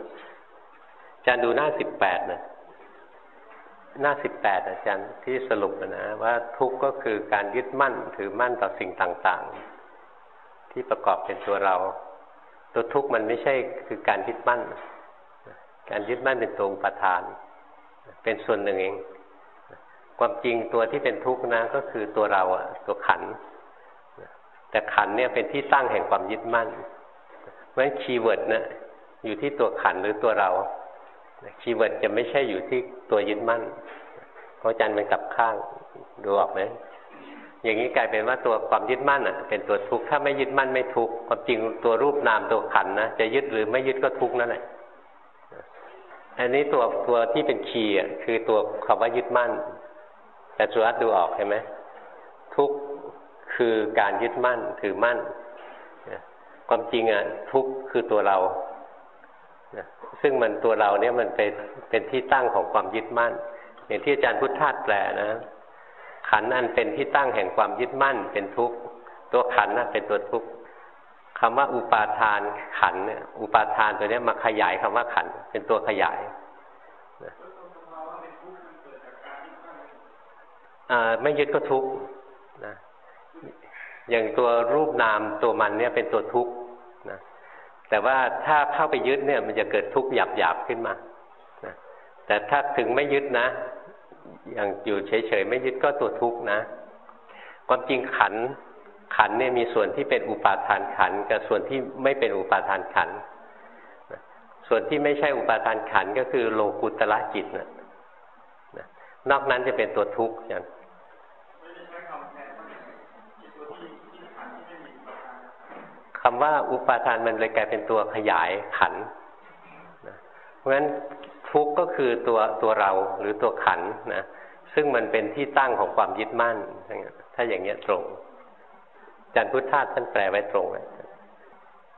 [SPEAKER 1] อาจารย์ดูหน้าสิบแปดนะหน้าสิบแปดอาจารย์ที่สรุปนะว่าทุกข์ก็คือการยึดมั่นถือมั่นต่อสิ่งต่าง ๆ ที่ประกอบเป็นตัวเรา ตัวทุกข์มันไม่ใช่คือการยึดมั่น การยึดมั่นเป็นตัวประธาน เป็นส่วนหนึ่งเอง ความจริงตัวที่เป็นทุกข์นะก็คือตัวเราอะตัวขันธ์แต่ขันธ์เนี่ยเป็นที่ตั้งแห่งความยึดมั่น เพราะฉะนั้น keyword นะอยู่ที่ตัวขันธ์หรือตัวเรา keyword จะไม่ใช่อยู่ที่ตัวยึดมั่นเพราะจันทร์มันกลับข้างดูออกไหมอย่างนี้กลายเป็นว่าตัวความยึดมั่นอะ เป็นตัวทุกข์ถ้าไม่ยึดมั่นไม่ทุกข์ความจริงตัวรูปนามตัวขันธ์นะจะยึดหรือไม่ยึดก็ทุกข์นั่นแหละอันนี้ตัวตัวที่เป็นคีย์อะคือตัวคำว่ายึดมั่น แต่สุรัตดูออกเห็นไหมทุกข์คือการยึดมั่นถือมั่น ความจริงอะทุกข์คือตัวเราซึ่งมันตัวเราเนี่ยมันเป็นเป็นที่ตั้งของความยึดมั่น อย่างที่อาจารย์พุทธาสแปลนะขันอันเป็นที่ตั้งแห่งความยึดมั่น เป็นทุกข์ตัวขันน่ะเป็นตัวทุกข์คำว่าอุปาทานขันเนี่ยอุปาทานตัวนี้มาขยายคำว่าขันเป็นตัวขยายไม่ยึดก็ทุกข์นะ อย่างตัวรูปนามตัวมันเนี่ยเป็นตัวทุกข์นะแต่ว่าถ้าเข้าไปยึดเนี่ยมันจะเกิดทุกข์หยาบๆขึ้นมานะแต่ถ้าถึงไม่ยึดนะ อย่างอยู่เฉยๆไม่ยึดก็ตัวทุกข์นะ ความจริงขันขันเนี่ยมีส่วนที่เป็นอุปาทานขันกับส่วนที่ไม่เป็นอุปาทานขัน ส่วนที่ไม่ใช่อุปาทานขันก็คือโลกุตละจิตนะนอกนั้นจะเป็นตัวทุกข์อย่าง คำว่าอุปาทานมันเลยกลายเป็นตัวขยายขันเพราะฉะนั้นทุกก็คือตัวตัวเราหรือตัวขันธ์นะซึ่งมันเป็นที่ตั้งของความยึดมั่น ถ้าอย่างเงี้ยตรงท่านพุทธทาสท่านแปลไว้ตรง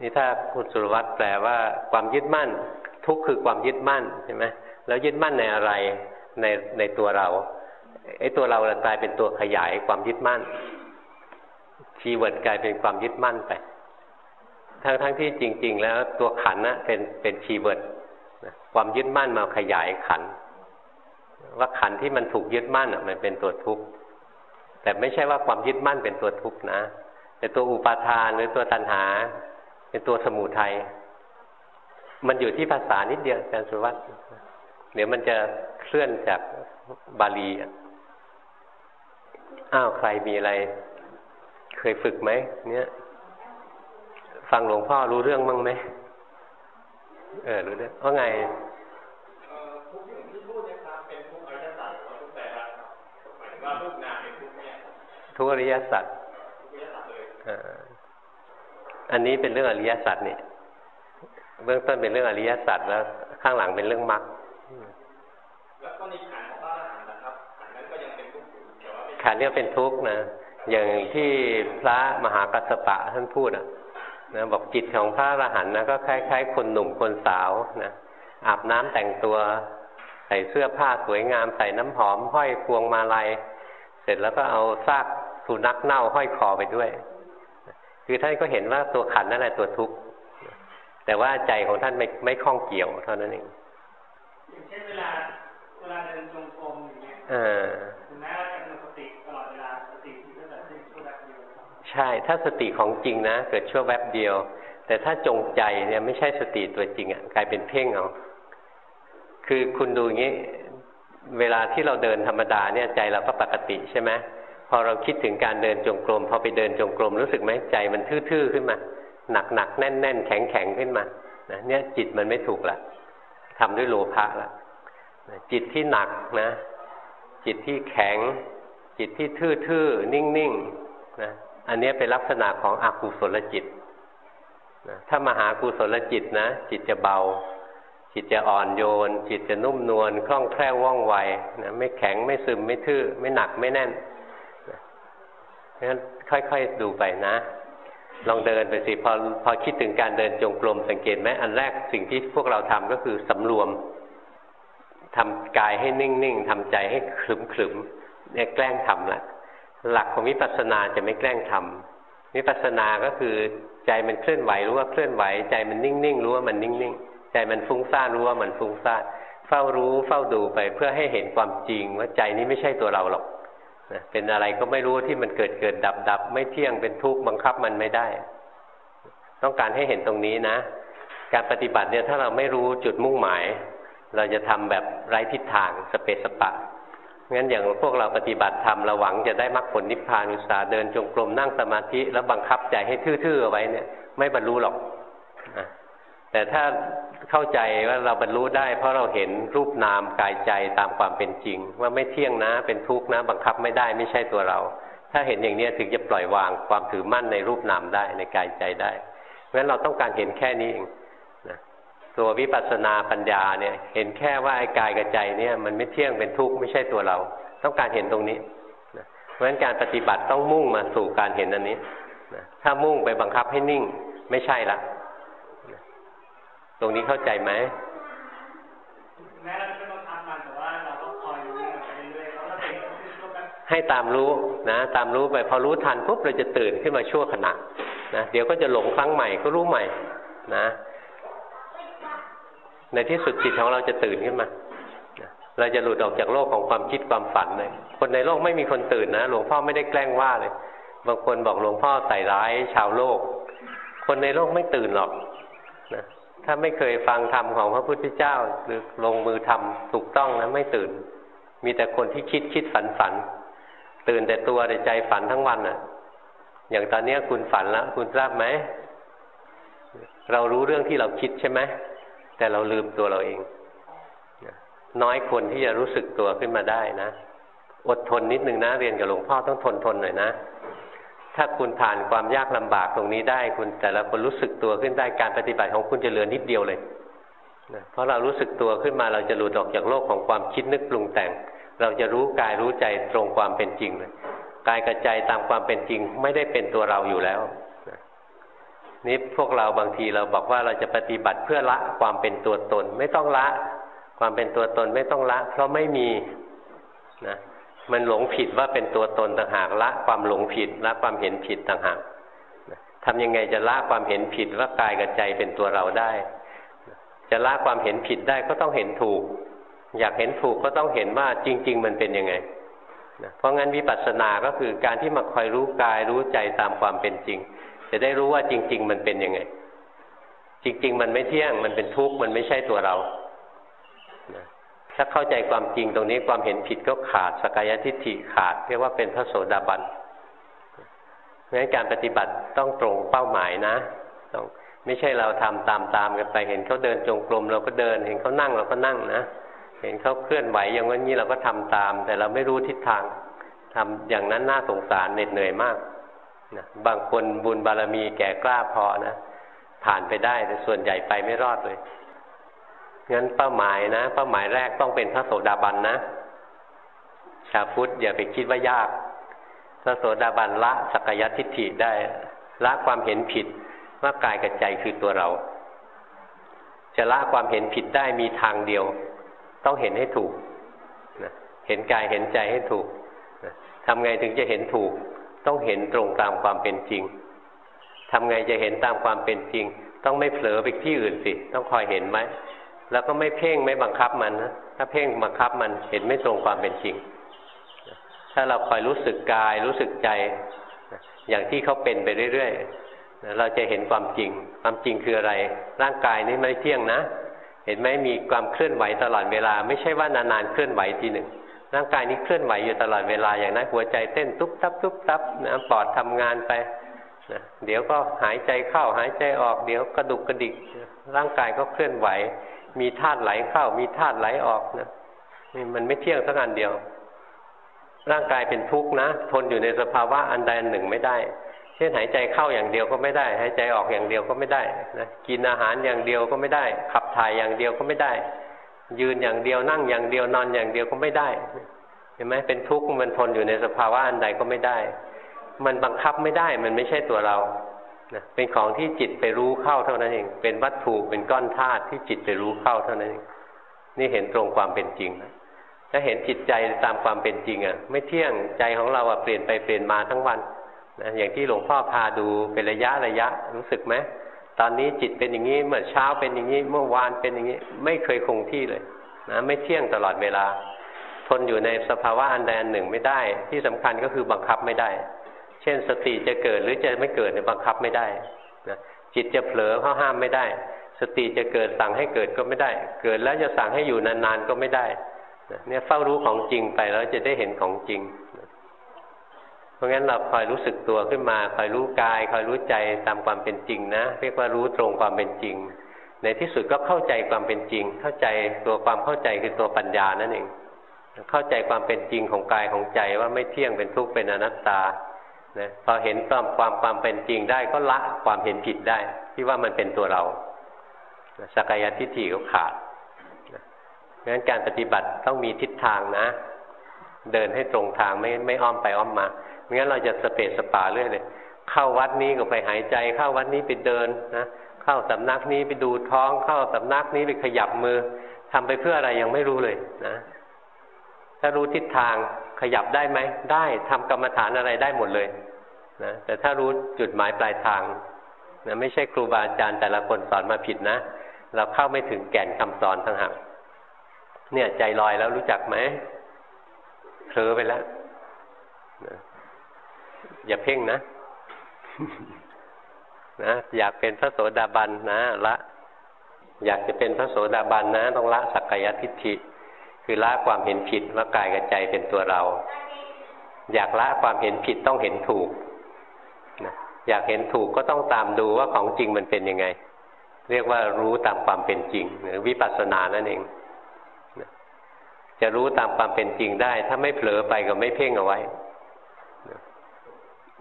[SPEAKER 1] นี่ถ้าคุณสุรวัตรแปลว่าความยึดมั่น ทุกข์คือความยึดมั่นใช่ไหมแล้วยึดมั่นในอะไรในในตัวเราไอ้ตัวเรากลายเป็นตัวขยายความยึดมั่น keyword กลายเป็นความยึดมั่นไป ทั้งทั้งที่จริง ๆ แล้วตัวขันธ์นะเป็นเป็น keywordความยึดมั่นมาขยายขัน ว่าขันที่มันถูกยึดมั่นอะมันเป็นตัวทุกข์แต่ไม่ใช่ว่าความยึดมั่นเป็นตัวทุกข์นะแต่ตัวอุปาทานหรือตัวตัณหา เป็นตัวสมุทัยมันอยู่ที่ภาษานิดเดียวอาจารย์สุวัสดิ์เดี๋ยวมันจะเคลื่อนจากบาลีอ้าวใครมีอะไร เคยฝึกไหมเนี่ย ฟังหลวงพ่อรู้เรื่องมั้งไหมเออรู้เรื่องว่าไงทุกอริยสัจอันนี้เป็นเรื่องอริยสัจเนี่ยเบื้องต้นเป็นเรื่องอริยสัจแล้ว ข้างหลังเป็นเรื่องมรรคแล้วก็ในขันของพระอรหันต์นะครับขันนั้นก็ยังเป็นทุกข์ขันเนี่ยเป็นทุกข์นะอย่างที่พระมหากัสสปะท่านพูดอะ นะบอกจิตของพระอรหันต์นะก็คล้ายๆ คนหนุ่มคนสาวนะอาบน้ำแต่งตัวใส่เสื้อผ้าสวยงามใส่น้ำหอม ห้อยพวงมาลัย เสร็จแล้วก็เอาซากสุนัขเน่าห้อยคอไปด้วย คือท่านก็เห็นว่าตัวขันนั่นแหละตัวทุกข์แต่ว่าใจของท่านไม่ไม่คล้องเกี่ยวเท่านั้นเองอย่างเช่นเวลาเวลาเดินจงกรมอย่างเงี้ย ใช่ ถ้าสติของจริงนะ เกิดชั่วแวบเดียว แต่ถ้าจงใจเนี่ยไม่ใช่สติตัวจริงอะกลายเป็นเพ่งเอาคือคุณดูอย่างนี้ เวลาที่เราเดินธรรมดาเนี่ยใจเราก็ปกติใช่ไหมพอเราคิดถึงการเดินจงกรมพอไปเดินจงกรมรู้สึกไหมใจมันทื่อๆขึ้นมา หนักๆแน่นๆแข็งๆขึ้นมานะเนี่ยจิตมันไม่ถูกละทำด้วยโลภะละจิตที่หนักนะ จิตที่แข็ง จิตที่ทื่อๆนิ่งๆนะ อันนี้เป็นลักษณะของอกุศลจิตนะถ้ามาหากุศลจิตนะ จิตจะเบา จิตจะอ่อนโยน จิตจะนุ่มนวลคล่องแคล่วว่องไวนะไม่แข็งไม่ซึมไม่ทื่อ ไม่หนักไม่แน่นนะงั้นค่อยๆดูไปนะ ลองเดินไปสิพอพอคิดถึงการเดินจงกรมสังเกตไหมอันแรกสิ่งที่พวกเราทำก็คือสำรวมทำกายให้นิ่งๆทำใจให้ขลึมๆเนี่ยแกล้งทำละ หลักของวิปัสสนาจะไม่แกล้งทำวิปัสสนาก็คือใจมันเคลื่อนไหวรู้ว่าเคลื่อนไหว ใจมันนิ่งๆรู้ว่ามันนิ่งๆ ใจมันฟุ้งซ่านรู้ว่ามันฟุ้งซ่านเฝ้ารู้เฝ้าดูไปเพื่อให้เห็นความจริงว่าใจนี้ไม่ใช่ตัวเราหรอกนะเป็นอะไรก็ไม่รู้ที่มันเกิดเกิดดับดับไม่เที่ยงเป็นทุกข์บังคับมันไม่ได้ ต้องการให้เห็นตรงนี้นะ การปฏิบัติเนี่ยถ้าเราไม่รู้จุดมุ่งหมาย เราจะทำแบบไร้ทิศทางสเปสปะ งั้นอย่างพวกเราปฏิบัติธรรมเราหวังจะได้มรรคผลนิพพานอุตสาเดินจงกรมนั่งสมาธิแล้วบังคับใจให้ทื่อๆเอาไว้เนี่ย ไม่บรรลุหรอกนะแต่ถ้าเข้าใจว่าเราบรรลุได้ เพราะเราเห็นรูปนามกายใจตามความเป็นจริง ว่าไม่เที่ยงนะเป็นทุกข์นะ บังคับไม่ได้ไม่ใช่ตัวเรา ถ้าเห็นอย่างนี้ถึงจะปล่อยวางความถือมั่นในรูปนามได้ในกายใจได้เพราะฉะนั้นเราต้องการเห็นแค่นี้เอง ตัววิปัสสนาปัญญาเนี่ย เห็นแค่ว่าไอ้กายกับใจเนี่ยมันไม่เที่ยงเป็นทุกข์ไม่ใช่ตัวเรา ต้องการเห็นตรงนี้นะเพราะฉะนั้นการปฏิบัติต้องมุ่งมาสู่การเห็นอันนี้นะถ้ามุ่งไปบังคับให้นิ่งไม่ใช่ละตรงนี้เข้าใจไหมแม้เราจะบังคับมันแต่ว่าเราก็คอยรู้ไปเรื่อยๆแล้วก็ให้ตามรู้นะตามรู้ไปพอรู้ทันปุ๊บเราจะตื่นขึ้นมาชั่วขณะนะเดี๋ยวก็จะหลงครั้งใหม่ก็รู้ใหม่นะ ในที่สุดจิตของเราจะตื่นขึ้นมาเราจะหลุดออกจากโลกของความคิดความฝันเลย คนในโลกไม่มีคนตื่นนะ หลวงพ่อไม่ได้แกล้งว่าเลย บางคนบอกหลวงพ่อใส่ร้ายชาวโลก คนในโลกไม่ตื่นหรอกนะถ้าไม่เคยฟังธรรมของพระพุทธเจ้า หรือลงมือทำถูกต้องนะไม่ตื่น มีแต่คนที่คิดคิดฝันฝัน ตื่นแต่ตัวแต่ใจฝันทั้งวันอะ อย่างตอนนี้คุณฝันแล้ว คุณทราบไหม เรารู้เรื่องที่เราคิดใช่ไหม แต่เราลืมตัวเราเอง น้อยคนที่จะรู้สึกตัวขึ้นมาได้นะ อดทนนิดนึงนะ เรียนกับหลวงพ่อต้องทนทนหน่อยนะ ถ้าคุณผ่านความยากลำบากตรงนี้ได้ คุณแต่ละคนรู้สึกตัวขึ้นได้การปฏิบัติของคุณจะเหลือนิดเดียวเลยนะเพราะเรารู้สึกตัวขึ้นมาเราจะหลุดออกจากโลกของความคิดนึกปรุงแต่ง เราจะรู้กายรู้ใจตรงความเป็นจริงเลยกายกับใจตามความเป็นจริง ไม่ได้เป็นตัวเราอยู่แล้ว นี่พวกเราบางทีเราบอกว่าเราจะปฏิบัติเพื่อละความเป็นตัวตน ไม่ต้องละ ความเป็นตัวตนไม่ต้องละ เพราะไม่มีนะมันหลงผิดว่าเป็นตัวตนต่างหากละ ความหลงผิดละความเห็นผิดต่างหากทำยังไงจะละความเห็นผิดว่ากายกับใจเป็นตัวเราได้ จะละความเห็นผิดได้ก็ต้องเห็นถูก อยากเห็นถูกก็ต้องเห็นว่าจริง ๆ มันเป็นยังไงเพราะงั้นวิปัสสนาก็คือการที่มาคอยรู้กายรู้ใจตามความเป็นจริง จะได้รู้ว่าจริง ๆ มันเป็นยังไง จริง ๆ มันไม่เที่ยง มันเป็นทุกข์ มันไม่ใช่ตัวเราถ้าเข้าใจความจริงตรงนี้ความเห็นผิดก็ขาดสกายทิฏฐิขาด เรียกว่าเป็นพระโสดาบันเพราะฉะนั้นการปฏิบัติต้องตรงเป้าหมายนะต้องไม่ใช่เราทำตามๆกันไป เห็นเขาเดินจงกรมเราก็เดิน เห็นเขานั่งเราก็นั่งนะ เห็นเขาเคลื่อนไหวอย่างนี้เราก็ทำตาม แต่เราไม่รู้ทิศทางทำอย่างนั้นน่าสงสารเหน็ดเหนื่อยมาก นะบางคนบุญบารมีแก่กล้าพอนะผ่านไปได้แต่ส่วนใหญ่ไปไม่รอดเลยงั้นเป้าหมายนะ เป้าหมายแรกต้องเป็นพระโสดาบันนะ ชาพุทธอย่าไปคิดว่ายาก พระโสดาบันละสักยทิฏฐิได้ ละความเห็นผิดว่ากายกับใจคือตัวเรา จะละความเห็นผิดได้มีทางเดียว ต้องเห็นให้ถูกนะเห็นกายเห็นใจให้ถูกนะทำไงถึงจะเห็นถูก ต้องเห็นตรงตามความเป็นจริงทำไงจะเห็นตามความเป็นจริง ต้องไม่เผลอไปที่อื่นสิ ต้องคอยเห็นไหม แล้วก็ไม่เพ่งไม่บังคับมันนะถ้าเพ่งบังคับมันเห็นไม่ตรงความเป็นจริง ถ้าเราคอยรู้สึกกายรู้สึกใจ อย่างที่เขาเป็นไปเรื่อยๆเราจะเห็นความจริง ความจริงคืออะไร ร่างกายนี้ไม่เที่ยงนะ เห็นไหมมีความเคลื่อนไหวตลอดเวลา ไม่ใช่ว่านานๆเคลื่อนไหวทีหนึ่ง ร่างกายนี้เคลื่อนไหวอยู่ตลอดเวลาอย่างนั้นหัวใจเต้นตุ๊บตับตุ๊บตับนะปอดทำงานไปนะเดี๋ยวก็หายใจเข้าหายใจออก เดี๋ยวกระดุกกระดิก ร่างกายก็เคลื่อนไหว มีธาตุไหลเข้า มีธาตุไหลออกนะนี่มันไม่เที่ยงสักอันเดียว ร่างกายเป็นทุกข์นะ ทนอยู่ในสภาวะอันใดอันหนึ่งไม่ได้ เช่นหายใจเข้าอย่างเดียวก็ไม่ได้ หายใจออกอย่างเดียวก็ไม่ได้นะกินอาหารอย่างเดียวก็ไม่ได้ ขับถ่ายอย่างเดียวก็ไม่ได้ ยืนอย่างเดียวนั่งอย่างเดียวนอนอย่างเดียวก็ไม่ได้เห็นไหมเป็นทุกข์มันทนอยู่ในสภาวะอันใดก็ไม่ได้ มันบังคับไม่ได้มันไม่ใช่ตัวเรานะเป็นของที่จิตไปรู้เข้าเท่านั้นเอง เป็นวัตถุเป็นก้อนธาตุที่จิตไปรู้เข้าเท่านั้นเองนี่เห็นตรงความเป็นจริงนะถ้าเห็นจิตใจตามความเป็นจริงอะ ไม่เที่ยงใจของเราอะเปลี่ยนไปเปลี่ยนมาทั้งวันนะอย่างที่หลวงพ่อพาดูเป็นระยะระยะรู้สึกไหม ตอนนี้จิตเป็นอย่างนี้เมื่อเช้าเป็นอย่างนี้เมื่อวานเป็นอย่างนี้ ไม่เคยคงที่เลยนะไม่เที่ยงตลอดเวลา ทนอยู่ในสภาวะอันใดอันหนึ่งไม่ได้ ที่สำคัญก็คือบังคับไม่ได้ เช่นสติจะเกิดหรือจะไม่เกิดเนี่ยบังคับไม่ได้นะจิตจะเผลอเขาห้ามไม่ได้ สติจะเกิดสั่งให้เกิดก็ไม่ได้ เกิดแล้วจะสั่งให้อยู่นานๆก็ไม่ได้เนี่ยเฝ้ารู้ของจริงไปแล้วจะได้เห็นของจริง เพราะงั้นเราคอยรู้สึกตัวขึ้นมาคอยรู้กายคอยรู้ใจตามความเป็นจริงนะ เรียกว่ารู้ตรงความเป็นจริง ในที่สุดก็เข้าใจความเป็นจริง เข้าใจตัวความเข้าใจคือตัวปัญญานั่นเอง เข้าใจความเป็นจริงของกายของใจว่าไม่เที่ยงเป็นทุกข์เป็นอนัตตานะพอเห็นความความความเป็นจริงได้ก็ละความเห็นผิดได้ ที่ว่ามันเป็นตัวเราสักยทิฏฐิก็ขาดงั้นการปฏิบัติต้องมีทิศทางนะ เดินให้ตรงทางไม่ไม่อ้อมไปอ้อมมาไม่งั้นเราจะสเปสสปาเรื่อยเลย เข้าวัดนี้ก็ไปหายใจ เข้าวัดนี้ไปเดินนะเข้าสำนักนี้ไปดูท้อง เข้าสำนักนี้ไปขยับมือทำไปเพื่ออะไรยังไม่รู้เลยนะ ถ้ารู้ทิศทางขยับได้ไหมได้ทำกรรมฐานอะไรได้หมดเลยนะแต่ถ้ารู้จุดหมายปลายทางนะไม่ใช่ครูบาอาจารย์แต่ละคนสอนมาผิดนะ เราเข้าไม่ถึงแก่นคำสอนทั้งหากเนี่ยใจลอยแล้วรู้จักไหม เผลอไปแล้วอย่าเพ่งนะนะอยากเป็นพระโสดาบันนะละ อยากจะเป็นพระโสดาบันนะ ต้องละสักกายทิฏฐิคือละความเห็นผิดว่ากายกับใจเป็นตัวเรา อยากละความเห็นผิดต้องเห็นถูกนะอยากเห็นถูกก็ต้องตามดูว่าของจริงมันเป็นยังไง เรียกว่ารู้ตามความเป็นจริง หรือวิปัสสนานั่นเอง จะรู้ตามความเป็นจริงได้ ถ้าไม่เผลอไปก็ไม่เพ่งเอาไว้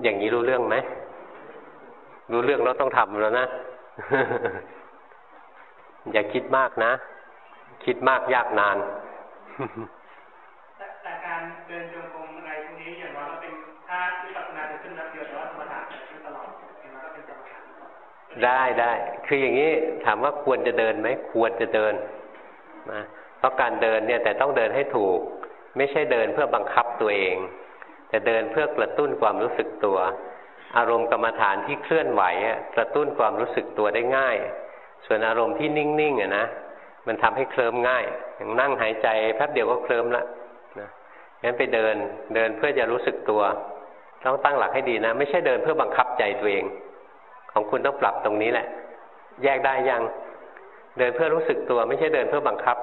[SPEAKER 1] อย่างนี้รู้เรื่องไหมรู้เรื่องเราต้องทำแล้วนะ อย่าคิดมากนะ คิดมากยากนาน
[SPEAKER 2] แต่การเดินจงกรมอะไรพวกนี้อย่างว่าเป็นถ้าที่ปัจนาจะขึ้นรับเดียวแต่ว่าสมถะขึ้นตลอดเห็นว่าเป็นสมถะ
[SPEAKER 1] ได้ได้ คืออย่างนี้ถามว่าควรจะเดินไหม ควรจะเดินนะ เพราะการเดินเนี่ยแต่ต้องเดินให้ถูก ไม่ใช่เดินเพื่อบังคับตัวเอง แต่เดินเพื่อกระตุ้นความรู้สึกตัว อารมณ์กรรมฐานที่เคลื่อนไหวกระตุ้นความรู้สึกตัวได้ง่าย ส่วนอารมณ์ที่นิ่งๆอะนะมันทำให้เคลิ้มง่าย อย่างนั่งหายใจแป๊บเดียวก็เคลิ้มละนะงั้นไปเดินเดินเพื่อจะรู้สึกตัว ต้องตั้งหลักให้ดีนะ ไม่ใช่เดินเพื่อบังคับใจตัวเอง ของคุณต้องปรับตรงนี้แหละ แยกได้ยัง เดินเพื่อรู้สึกตัว ไม่ใช่เดินเพื่อบังคับ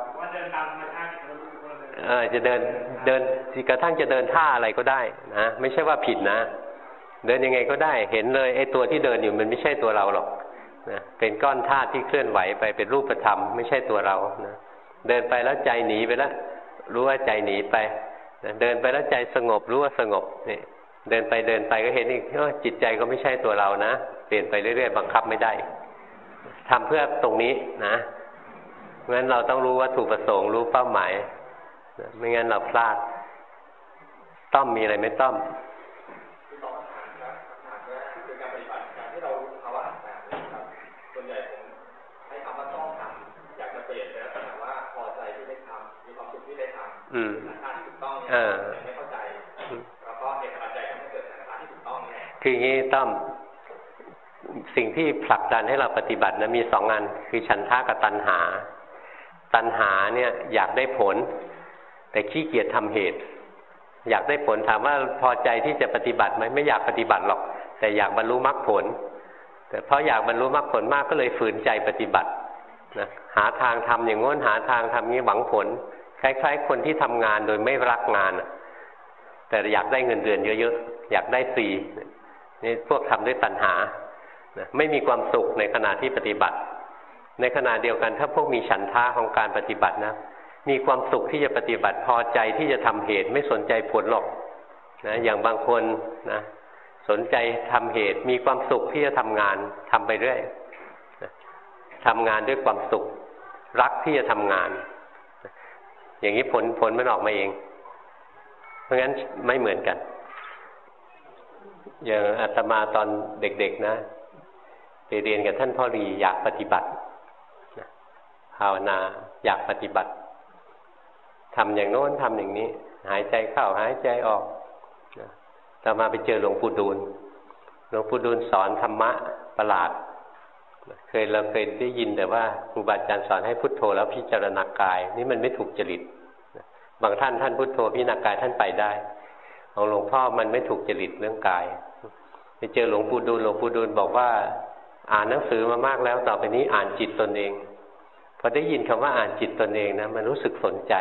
[SPEAKER 1] เออจะเดินเดินกระทั่งจะเดินท่าอะไรก็ได้นะไม่ใช่ว่าผิดนะ เดินยังไงก็ได้เห็นเลยไอ้ตัวที่เดินอยู่มันไม่ใช่ตัวเราหรอกนะเป็นก้อนธาตุที่เคลื่อนไหวไปเป็นรูปธรรมไม่ใช่ตัวเรานะเดินไปแล้วใจหนีไปแล้วรู้ว่าใจหนีไปนะเดินไปแล้วใจสงบรู้ว่าสงบนี่เดินไปเดินไปก็เห็นอีกว่าจิตใจก็ไม่ใช่ตัวเรานะ เปลี่ยนไปเรื่อยๆ บังคับไม่ได้ทำเพื่อตรงนี้นะ เพราะฉะนั้นเราต้องรู้วัตถุประสงค์รู้เป้าหมาย ไม่งั้นเราพลาด ต้อมมีอะไรไม่ต้อมอืมเออไม่เข้าใจแล้วก็เหตุปัจจัยทำให้เกิดสถานการณ์ที่ถูกต้องเนี่ยคืออย่างนี้ต้อมสิ่งที่ผลักดันให้เราปฏิบัตินะมีสองงานคือฉันทากับตัณหา ตัณหาเนี่ยอยากได้ผล แต่ขี้เกียจทำเหตุ อยากได้ผลถามว่าพอใจที่จะปฏิบัติไหมไม่อยากปฏิบัติหรอก แต่อยากบรรลุมรรคผล แต่เพราะอยากบรรลุมรรคผลมากก็เลยฝืนใจปฏิบัตินะหาทางทำอย่างง้นหาทางทำนี้หวังผล คล้าย ๆ คนที่ทำงานโดยไม่รักงานแต่อยากได้เงินเดือนเยอะๆอยากได้ฟรีนี่พวกทำด้วยตัณหาไม่มีความสุขในขณะที่ปฏิบัติ ในขณะเดียวกันถ้าพวกมีฉันทาของการปฏิบัตินะ มีความสุขที่จะปฏิบัติพอใจที่จะทำเหตุไม่สนใจผลหรอกนะอย่างบางคนนะสนใจทำเหตุมีความสุขที่จะทำงานทำไปเรื่อยนะทำงานด้วยความสุข รักที่จะทำงาน อย่างนี้ผลผลมันออกมาเอง เพราะงั้นไม่เหมือนกัน อย่างอาตมาตอนเด็ก ๆ นะไปเรียนกับท่านพ่อรีอยากปฏิบัติ ภาวนาอยากปฏิบัติทำอย่างโน้นทำอย่างนี้ หายใจเข้าหายใจออกต่อมาไปเจอหลวงปู่ดูลหลวงปู่ดูลสอนธรรมะประหลาด เคยเราเคยได้ยินแต่ว่าครูบาอาจารย์สอนให้พุทโธแล้วพิจารณากาย นี่มันไม่ถูกจริตบางท่านท่านพุทโธพิจารณากายท่านไปได้ของหลวงพ่อมันไม่ถูกจริตเรื่องกาย ไปเจอหลวงปู่ดูลหลวงปู่ดูลบอกว่า อ่านหนังสือมามากแล้วต่อไปนี้อ่านจิตตนเอง พอได้ยินคำว่าอ่านจิตตนเองนะมันรู้สึกสนใจ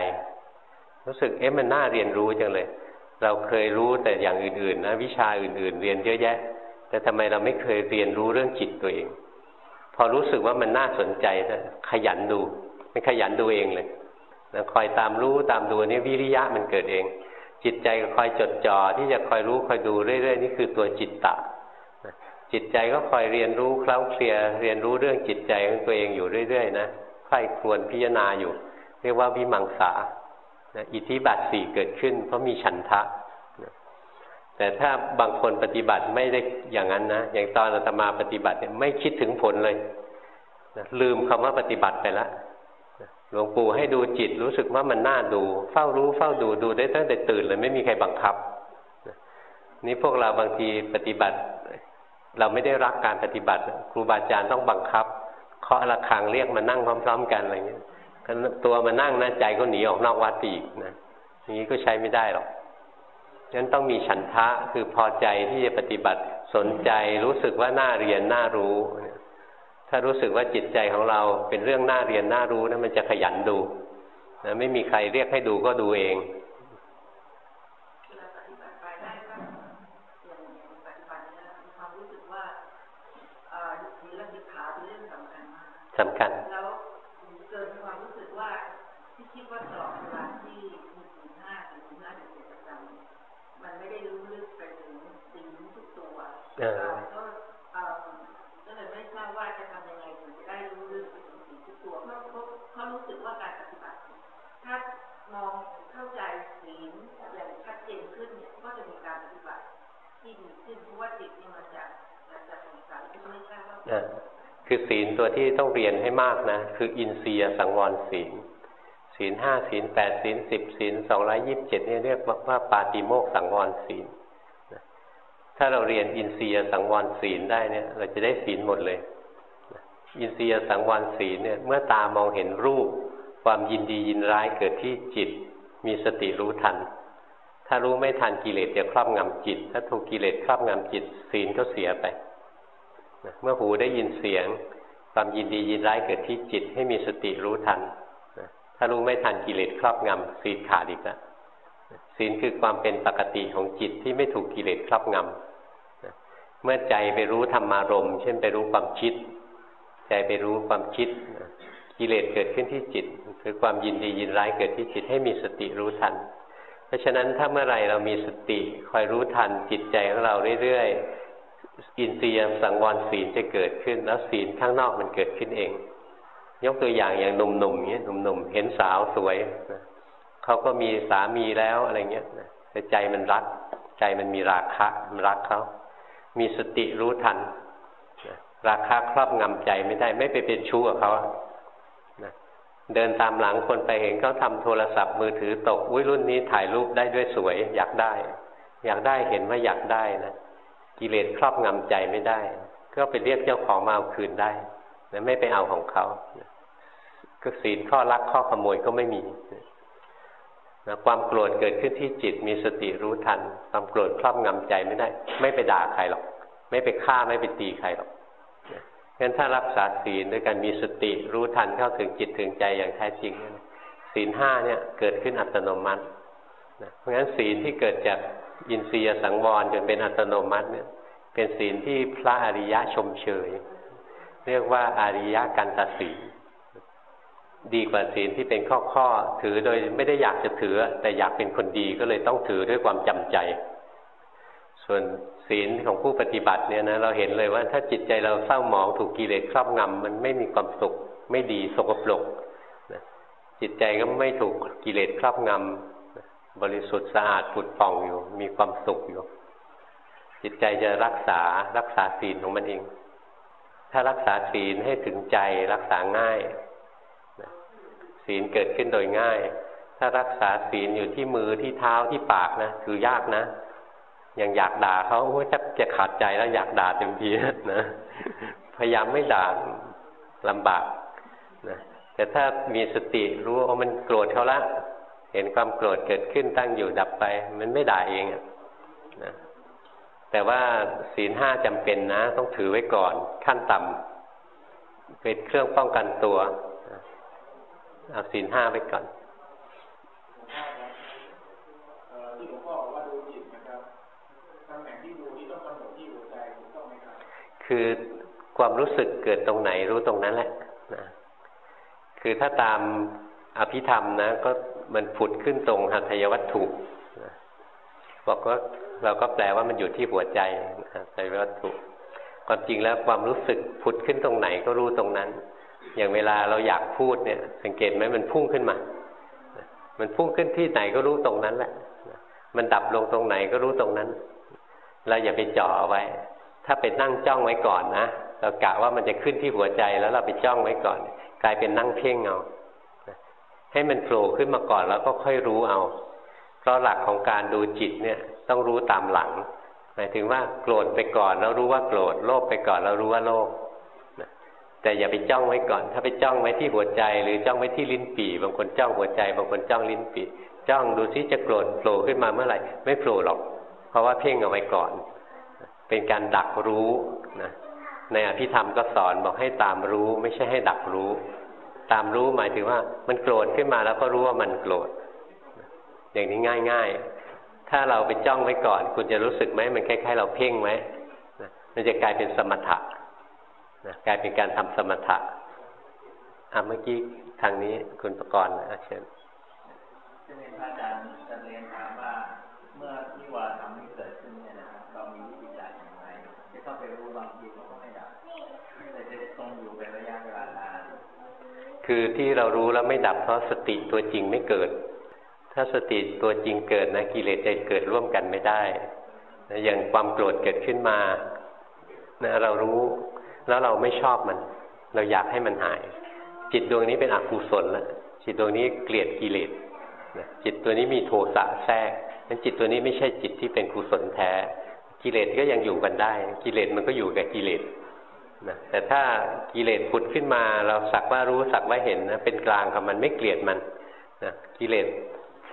[SPEAKER 1] รู้สึกเอ๊ะมันน่าเรียนรู้จังเลย เราเคยรู้แต่อย่างอื่นๆนะวิชาอื่น ๆ เรียนเยอะแยะ แต่ทำไมเราไม่เคยเรียนรู้เรื่องจิตตัวเอง พอรู้สึกว่ามันน่าสนใจนะขยันดูไม่ขยันดูเองเลยนะคอยตามรู้ตามดูนี่วิริยะมันเกิดเอง จิตใจคอยจดจ่อที่จะคอยรู้คอยดูเรื่อยๆนี่คือตัวจิตตะจิตใจก็คอยเรียนรู้เคล้าเคลียเรียนรู้เรื่องจิตใจของตัวเองอยู่เรื่อยๆนะ ครควรพิจารณาอยู่ เรียกว่าวิมังสาอิทธิบาทสี่เกิดขึ้น เพราะมีฉันทะแต่ถ้าบางคนปฏิบัติไม่ได้อย่างนั้นนะ อย่างตอนอาตมาปฏิบัติเนี่ยไม่คิดถึงผลเลยนะลืมคำว่าปฏิบัติไปแล้วหลวงปู่ให้ดูจิตรู้สึกว่ามันน่าดู เฝ้ารู้เฝ้าดูดูได้ตั้งแต่ตื่นเลยไม่มีใครบังคับนี่พวกเราบางทีปฏิบัติ เราไม่ได้รักการปฏิบัติ ครูบาอาจารย์ต้องบังคับ เคาะระฆังเรียกมานั่งพร้อม ๆ กันอะไรเงี้ยตัวมานั่งนะใจก็หนีออกนอกวัดอีกนะอย่างนี้ก็ใช้ไม่ได้หรอกฉะนั้นต้องมีฉันทะคือพอใจที่จะปฏิบัติสนใจรู้สึกว่าน่าเรียนน่ารู้ ถ้ารู้สึกว่าจิตใจของเราเป็นเรื่องน่าเรียนน่ารู้นะมันจะขยันดูนะไม่มีใครเรียกให้ดูก็ดูเอง สำคัญ
[SPEAKER 3] ก็เลยไม่ทราบว่าจะทำยังไงถึงจะได้รู้เรื่องสิ่งทุกตัวเพราะเขารู้สึกว่าการปฏิบัติ ถ้ามองเข้าใจศีลอย่างชัดเจนขึ้นเนี่ยก็จะมีการปฏิบัติที่ดีขึ้นเพราะว่าจิตเนี่ยมันจะมันจะสงสัยที่ไม่ทราบว่า
[SPEAKER 1] คือศีลตัวที่ต้องเรียนให้มากนะ คืออินทรียสังวรศีล ศีลห้าศีลแปดศีลสิบศีลสองร้อยิบเจ็ดนี่เรียกว่าปาติโมกสังวรศีล ถ้าเราเรียนอินทรียสังวรศีลได้เนี่ย เราจะได้ศีลหมดเลย อินทรียสังวรศีลเนี่ย เมื่อตามองเห็นรูป ความยินดียินร้ายเกิดที่จิต มีสติรู้ทัน ถ้ารู้ไม่ทันกิเลสจะครอบงำจิต ถ้าถูกกิเลสครอบงำจิต ศีลก็เสียไป เมื่อหูได้ยินเสียง ความยินดียินร้ายเกิดที่จิตให้มีสติรู้ทัน ถ้ารู้ไม่ทันกิเลสครอบงำศีลขาดอีกแล้วศีลคือความเป็นปกติของจิตที่ไม่ถูกกิเลสครอบงำเมื่อใจไปรู้ธรรมารมเช่นไปรู้ความคิด ใจไปรู้ความคิด กิเลสเกิดขึ้นที่จิต คือความยินดียินร้ายเกิดที่จิตให้มีสติรู้ทัน เพราะฉะนั้นถ้าเมื่อไรเรามีสติคอยรู้ทันจิตใจของเราเรื่อยๆ อินทรีย์สังวรศีลจะเกิดขึ้น แล้วศีลข้างนอกมันเกิดขึ้นเอง ยกตัวอย่างอย่างหนุ่มๆเงี้ยหนุ่มๆเห็นสาวสวยเขาก็มีสามีแล้วอะไรเงี้ยแต่ใจมันรัก ใจมันมีราคะมันรักเขา มีสติรู้ทันราคาครอบงำใจไม่ได้ ไม่ไปเป็นชู้กับเขาเดินตามหลังคนไปเห็นเขาทาโทรศัพท์มือถือตก อุ้ยรุ่นนี้ถ่ายรูปได้ด้วยสวย อยากได้ อยากได้เห็นว่าอยากได้นะ กิเลสครอบงำใจไม่ได้ ก็ไปเรียกเจ้าของมาเอาคืนได้นะไม่ไปเอาของเขาก็ศีลข้อรักข้อขโมยก็ไม่มีนะความโกรธเกิดขึ้นที่จิตมีสติรู้ทัน ความโกรธครอบงำใจไม่ได้ ไม่ไปด่าใครหรอก ไม่ไปฆ่าไม่ไปตีใครหรอกงั้นถ้ารักษาศีลด้วยการมีสติรู้ทันเข้าถึงจิตถึงใจอย่างแท้จริงศีลห้าเนี่ยเกิดขึ้นอัตโนมัติเพราะงั้นศีลที่เกิดจาก อินทรียสังวรจนเป็นอัตโนมัติเนี่ย เป็นศีลที่พระอริยะชมเชย เรียกว่าอาริยะกันตศีลดีกว่าศีลที่เป็นข้อข้อถือโดยไม่ได้อยากจะถือ แต่อยากเป็นคนดีก็เลยต้องถือด้วยความจำใจ ส่วนศีลของผู้ปฏิบัติเนี่ยนะเราเห็นเลยว่าถ้าจิตใจเราเศร้าหมองถูกกิเลสครอบงำมันไม่มีความสุข ไม่ดีสกปรกจิตใจก็ไม่ถูกกิเลสครอบงำ บริสุทธิ์สะอาดผุดป่องอยู่ มีความสุขอยู่ จิตใจจะรักษารักษาศีลของมันเอง ถ้ารักษาศีลให้ถึงใจรักษาง่ายศีลเกิดขึ้นโดยง่าย ถ้ารักษาศีลอยู่ที่มือที่เท้าที่ปากนะคือยากนะอย่างอยากด่าเขาโอ้ยจะขาดใจแล้วอยากด่าเต็มทีนะพยายามไม่ด่าลำบากนะแต่ถ้ามีสติรู้ว่ามันโกรธเขาละ เห็นความโกรธเกิดขึ้นตั้งอยู่ดับไป มันไม่ด่าเองนะแต่ว่าศีลห้าจำเป็นนะ ต้องถือไว้ก่อนขั้นต่ำเป็นเครื่องป้องกันตัวเอาศีลห้าไปก่อนที่หลวงพ่อว่าดูจิตนะครับตำแหน่งที่ดูที่ต้องกำหนดที่หัวใจถูกต้องไหมครับคือความรู้สึกเกิดตรงไหนรู้ตรงนั้นแหละนะคือถ้าตามอภิธรรมนะ ก็ มันผุดขึ้นตรงหัตถยวัตถุบอกว่าเราก็แปลว่ามันอยู่ที่หัวใจหัตถยวัตถุความจริงแล้วความรู้สึกผุดขึ้นตรงไหนก็รู้ตรงนั้น อย่างเวลาเราอยากพูดเนี่ย สังเกตไหมมันพุ่งขึ้นมา มันพุ่งขึ้นที่ไหนก็รู้ตรงนั้นแหละมันดับลงตรงไหนก็รู้ตรงนั้น เราอย่าไปจาะเอาไว้ ถ้าเป็นนั่งจ้องไว้ก่อนนะเรากะว่ามันจะขึ้นที่หัวใจแล้วเราไปจ้องไว้ก่อน กลายเป็นนั่งเพ่งเอา ให้มันโผล่ขึ้นมาก่อนแล้วก็ค่อยรู้เอา เพราะหลักของการดูจิตเนี่ยต้องรู้ตามหลัง หมายถึงว่าโกรธไปก่อนแล้วรู้ว่าโกรธโลภไปก่อนแล้วรู้ว่าโลภแต่อย่าไปจ้องไว้ก่อน ถ้าไปจ้องไว้ที่หัวใจหรือจ้องไว้ที่ลิ้นปี่บางคนจ้องหัวใจบางคนจ้องลิ้นปี่จ้องดูซิจะโกรธโผล่ขึ้นมาเมื่อไหร่ไม่โผล่หรอก เพราะว่าเพ่งเอาไว้ก่อน เป็นการดักรู้นะในอภิธรรมก็สอนบอกให้ตามรู้ ไม่ใช่ให้ดักรู้ ตามรู้หมายถึงว่ามันโกรธขึ้นมาแล้วก็รู้ว่ามันโกรธ อย่างนี้ง่าย ๆ ถ้าเราไปจ้องไว้ก่อน คุณจะรู้สึกไหมมันคล้ายๆเราเพ่งไหมมันจะกลายเป็นสมถะนะกลายเป็นการทำสมถะอะเมื่อกี้ทางนี้คุณประกรณ์นะเชิญ
[SPEAKER 4] จะเรียนอาจารย์จะเรียนถามว่าเมื่อที่ว่าทำให้เกิดขึ้นเนี่ยนะครับเรามีวิธีการอย่างไรจะเข้าไปรู้บางทีเราก็ไม่ดับแต่จะต้องอยู่เป็นระยะเวลานาน
[SPEAKER 1] คือที่เรารู้แล้วไม่ดับเพราะสติตัวจริงไม่เกิด ถ้าสติตัวจริงเกิดนะกิเลสจะเกิดร่วมกันไม่ได้อย่างความโกรธเกิดขึ้นมานะเรารู้แล้วเราไม่ชอบมัน เราอยากให้มันหาย จิตดวงนี้เป็นอกุศลแล้วจิตดวงนี้เกลียดกิเลสจิตตัวนี้มีโทสะแทรกนั้นจิตตัวนี้ไม่ใช่จิตที่เป็นกุศลแท้ กิเลสก็ยังอยู่กันได้ กิเลสมันก็อยู่กับกิเลส นะแต่ถ้ากิเลสผุดขึ้นมา เราสักว่ารู้สักว่าเห็นนะเป็นกลางกับมันไม่เกลียดมันนะกิเลส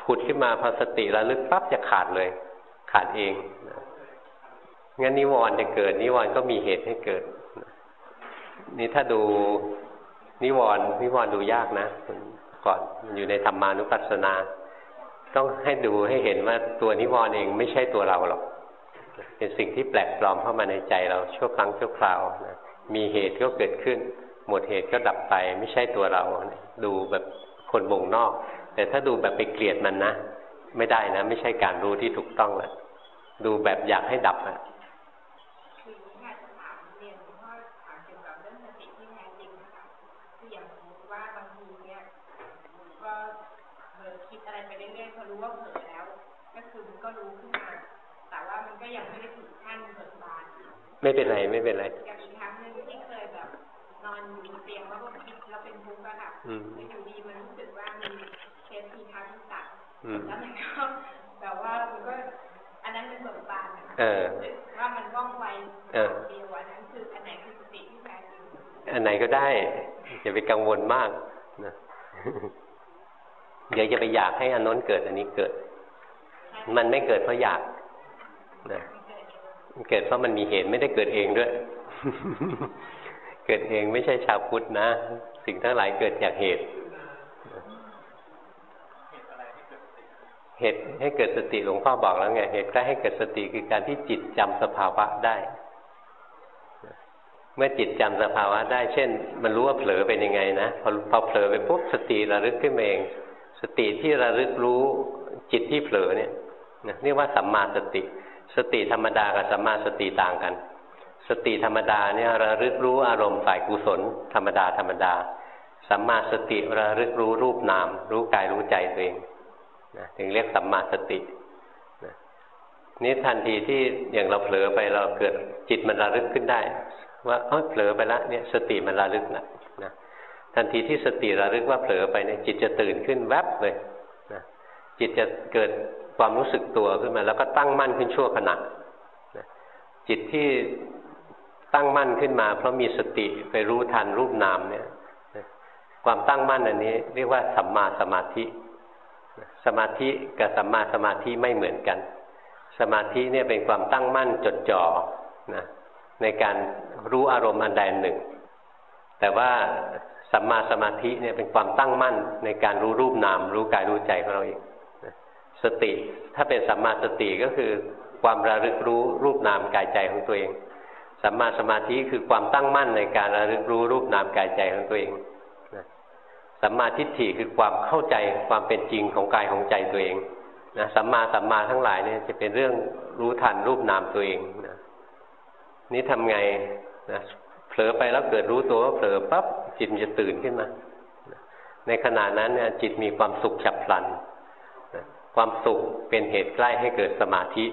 [SPEAKER 1] ผุดขึ้นมาพอสติระลึกปั๊บจะขาดเลย ขาดเองนะงั้นนิวรณ์จะเกิด นิวรณ์ก็มีเหตุให้เกิดนี่ถ้าดูนิวรณ์นิวรณ์ดูยากนะก่อนอยู่ในธรรมานุปัสสนา ต้องให้ดูให้เห็นว่าตัวนิวรณ์เองไม่ใช่ตัวเราหรอกเป็นสิ่งที่แปลกปลอมเข้ามาในใจเราชั่วครั้งชั่วคราวนะ มีเหตุก็เกิดขึ้น หมดเหตุก็ดับไปไม่ใช่ตัวเรา ดูแบบคนบ่งนอก แต่ถ้าดูแบบไปเกลียดมันนะไม่ได้นะ ไม่ใช่การรู้ที่ถูกต้องแล้วดูแบบอยากให้ดับอะไม่เป็นไรไม่เป็นไร
[SPEAKER 3] อย่างอีกครั้งหนึ่งที่เคยแบบ นอนอยู่เตียงแล้วก็คิดแล้วเป็นทุกข์อะค่ะอยู่ดีมันรู้สึกว่ามีเคสทีทัศน์ตัดแล้วมันก็แบบว่ามันก็ อันนั้นเป็นบ ทบาทว่ามันว่องไวเดียวอันนั้นคืออันไหนคือสติที่แท้จริง
[SPEAKER 1] อันไหนก็ได้อย่าไปกังวลมากนะเดี๋ยวจะไปอยากให้อันน้นเกิดอันนี้เกิด มันไม่เกิดเพราะอยากนะเกิดเพราะมันมีเหตุไม่ได้เกิดเองด้วย เกิดเองไม่ใช่ชาวพุทธนะ สิ่งทั้งหลายเกิดจากเหตุ เหตุให้เกิดสติหลวงพ่อบอกแล้วไง เหตุใกล้ให้เกิดสติคือการที่จิตจำสภาวะได้ เมื่อจิตจำสภาวะได้ เช่น มันรู้ว่าเผลอเป็นยังไงนะ พอพอเผลอไปปุ๊บสติระลึกขึ้นมาเอง สติที่ระลึกรู้จิตที่เผลอเนี่ยเรียกว่าสัมมาสติ สติธรรมดากับสัมมาสติต่างกัน สติธรรมดาเนี่ยระลึกรู้อารมณ์ฝ่ายกุศล ธรรมดาธรรมดา สัมมาสติระลึกรู้รูปนาม รู้กายรู้ใจตัวเอง นะถึงเรียกสัมมาสตินะนี่ทันทีที่อย่างเราเผลอไปเราเกิดจิตมันระลึกขึ้นได้ ว่าเออเผลอไปล้วเนี่ยสติมันระลึกนะนะทันทีที่สติระลึกว่าเผลอไปเนี่ยจิตจะตื่นขึ้นแวบเลยนะจิตจะเกิดความรู้สึกตัวขึ้นมา แล้วก็ตั้งมั่นขึ้นชั่วขณะจิตที่ตั้งมั่นขึ้นมา เพราะมีสติไปรู้ทันรูปนามเนี่ยความตั้งมั่นอันนี้ เรียกว่าสัมมาสมาธิ สมาธิกับสัมมาสมาธิไม่เหมือนกัน สมาธิเนี่ยเป็นความตั้งมั่นจดจ่อนะในการรู้อารมณ์อันใดหนึ่ง แต่ว่าสัมมาสมาธิเนี่ยเป็นความตั้งมั่นในการรู้รูปนาม รู้กายรู้ใจของเราเองสติถ้าเป็นสัมมาสติก็คือความระลึกรู้รูปนามกายใจของตัวเองสัมมาสมาธิคือความตั้งมั่นในการระลึกรู้รูปนามกายใจของตัวเอง สัมมาทิฏฐิคือความเข้าใจความเป็นจริงของกายของใจตัวเองนะสัมมาสัมมาทั้งหลายเนี่ยจะเป็นเรื่องรู้ทันรูปนามตัวเองนะนี่ทำไงนะเผลอไปแล้วเกิดรู้ตัวว่าเผลอปั๊บจิตมันจะตื่นขึ้นมา ในขณะนั้นเนี่ยจิตมีความสุขฉับพลันความสุขเป็นเหตุใกล้ให้เกิดสมาธิ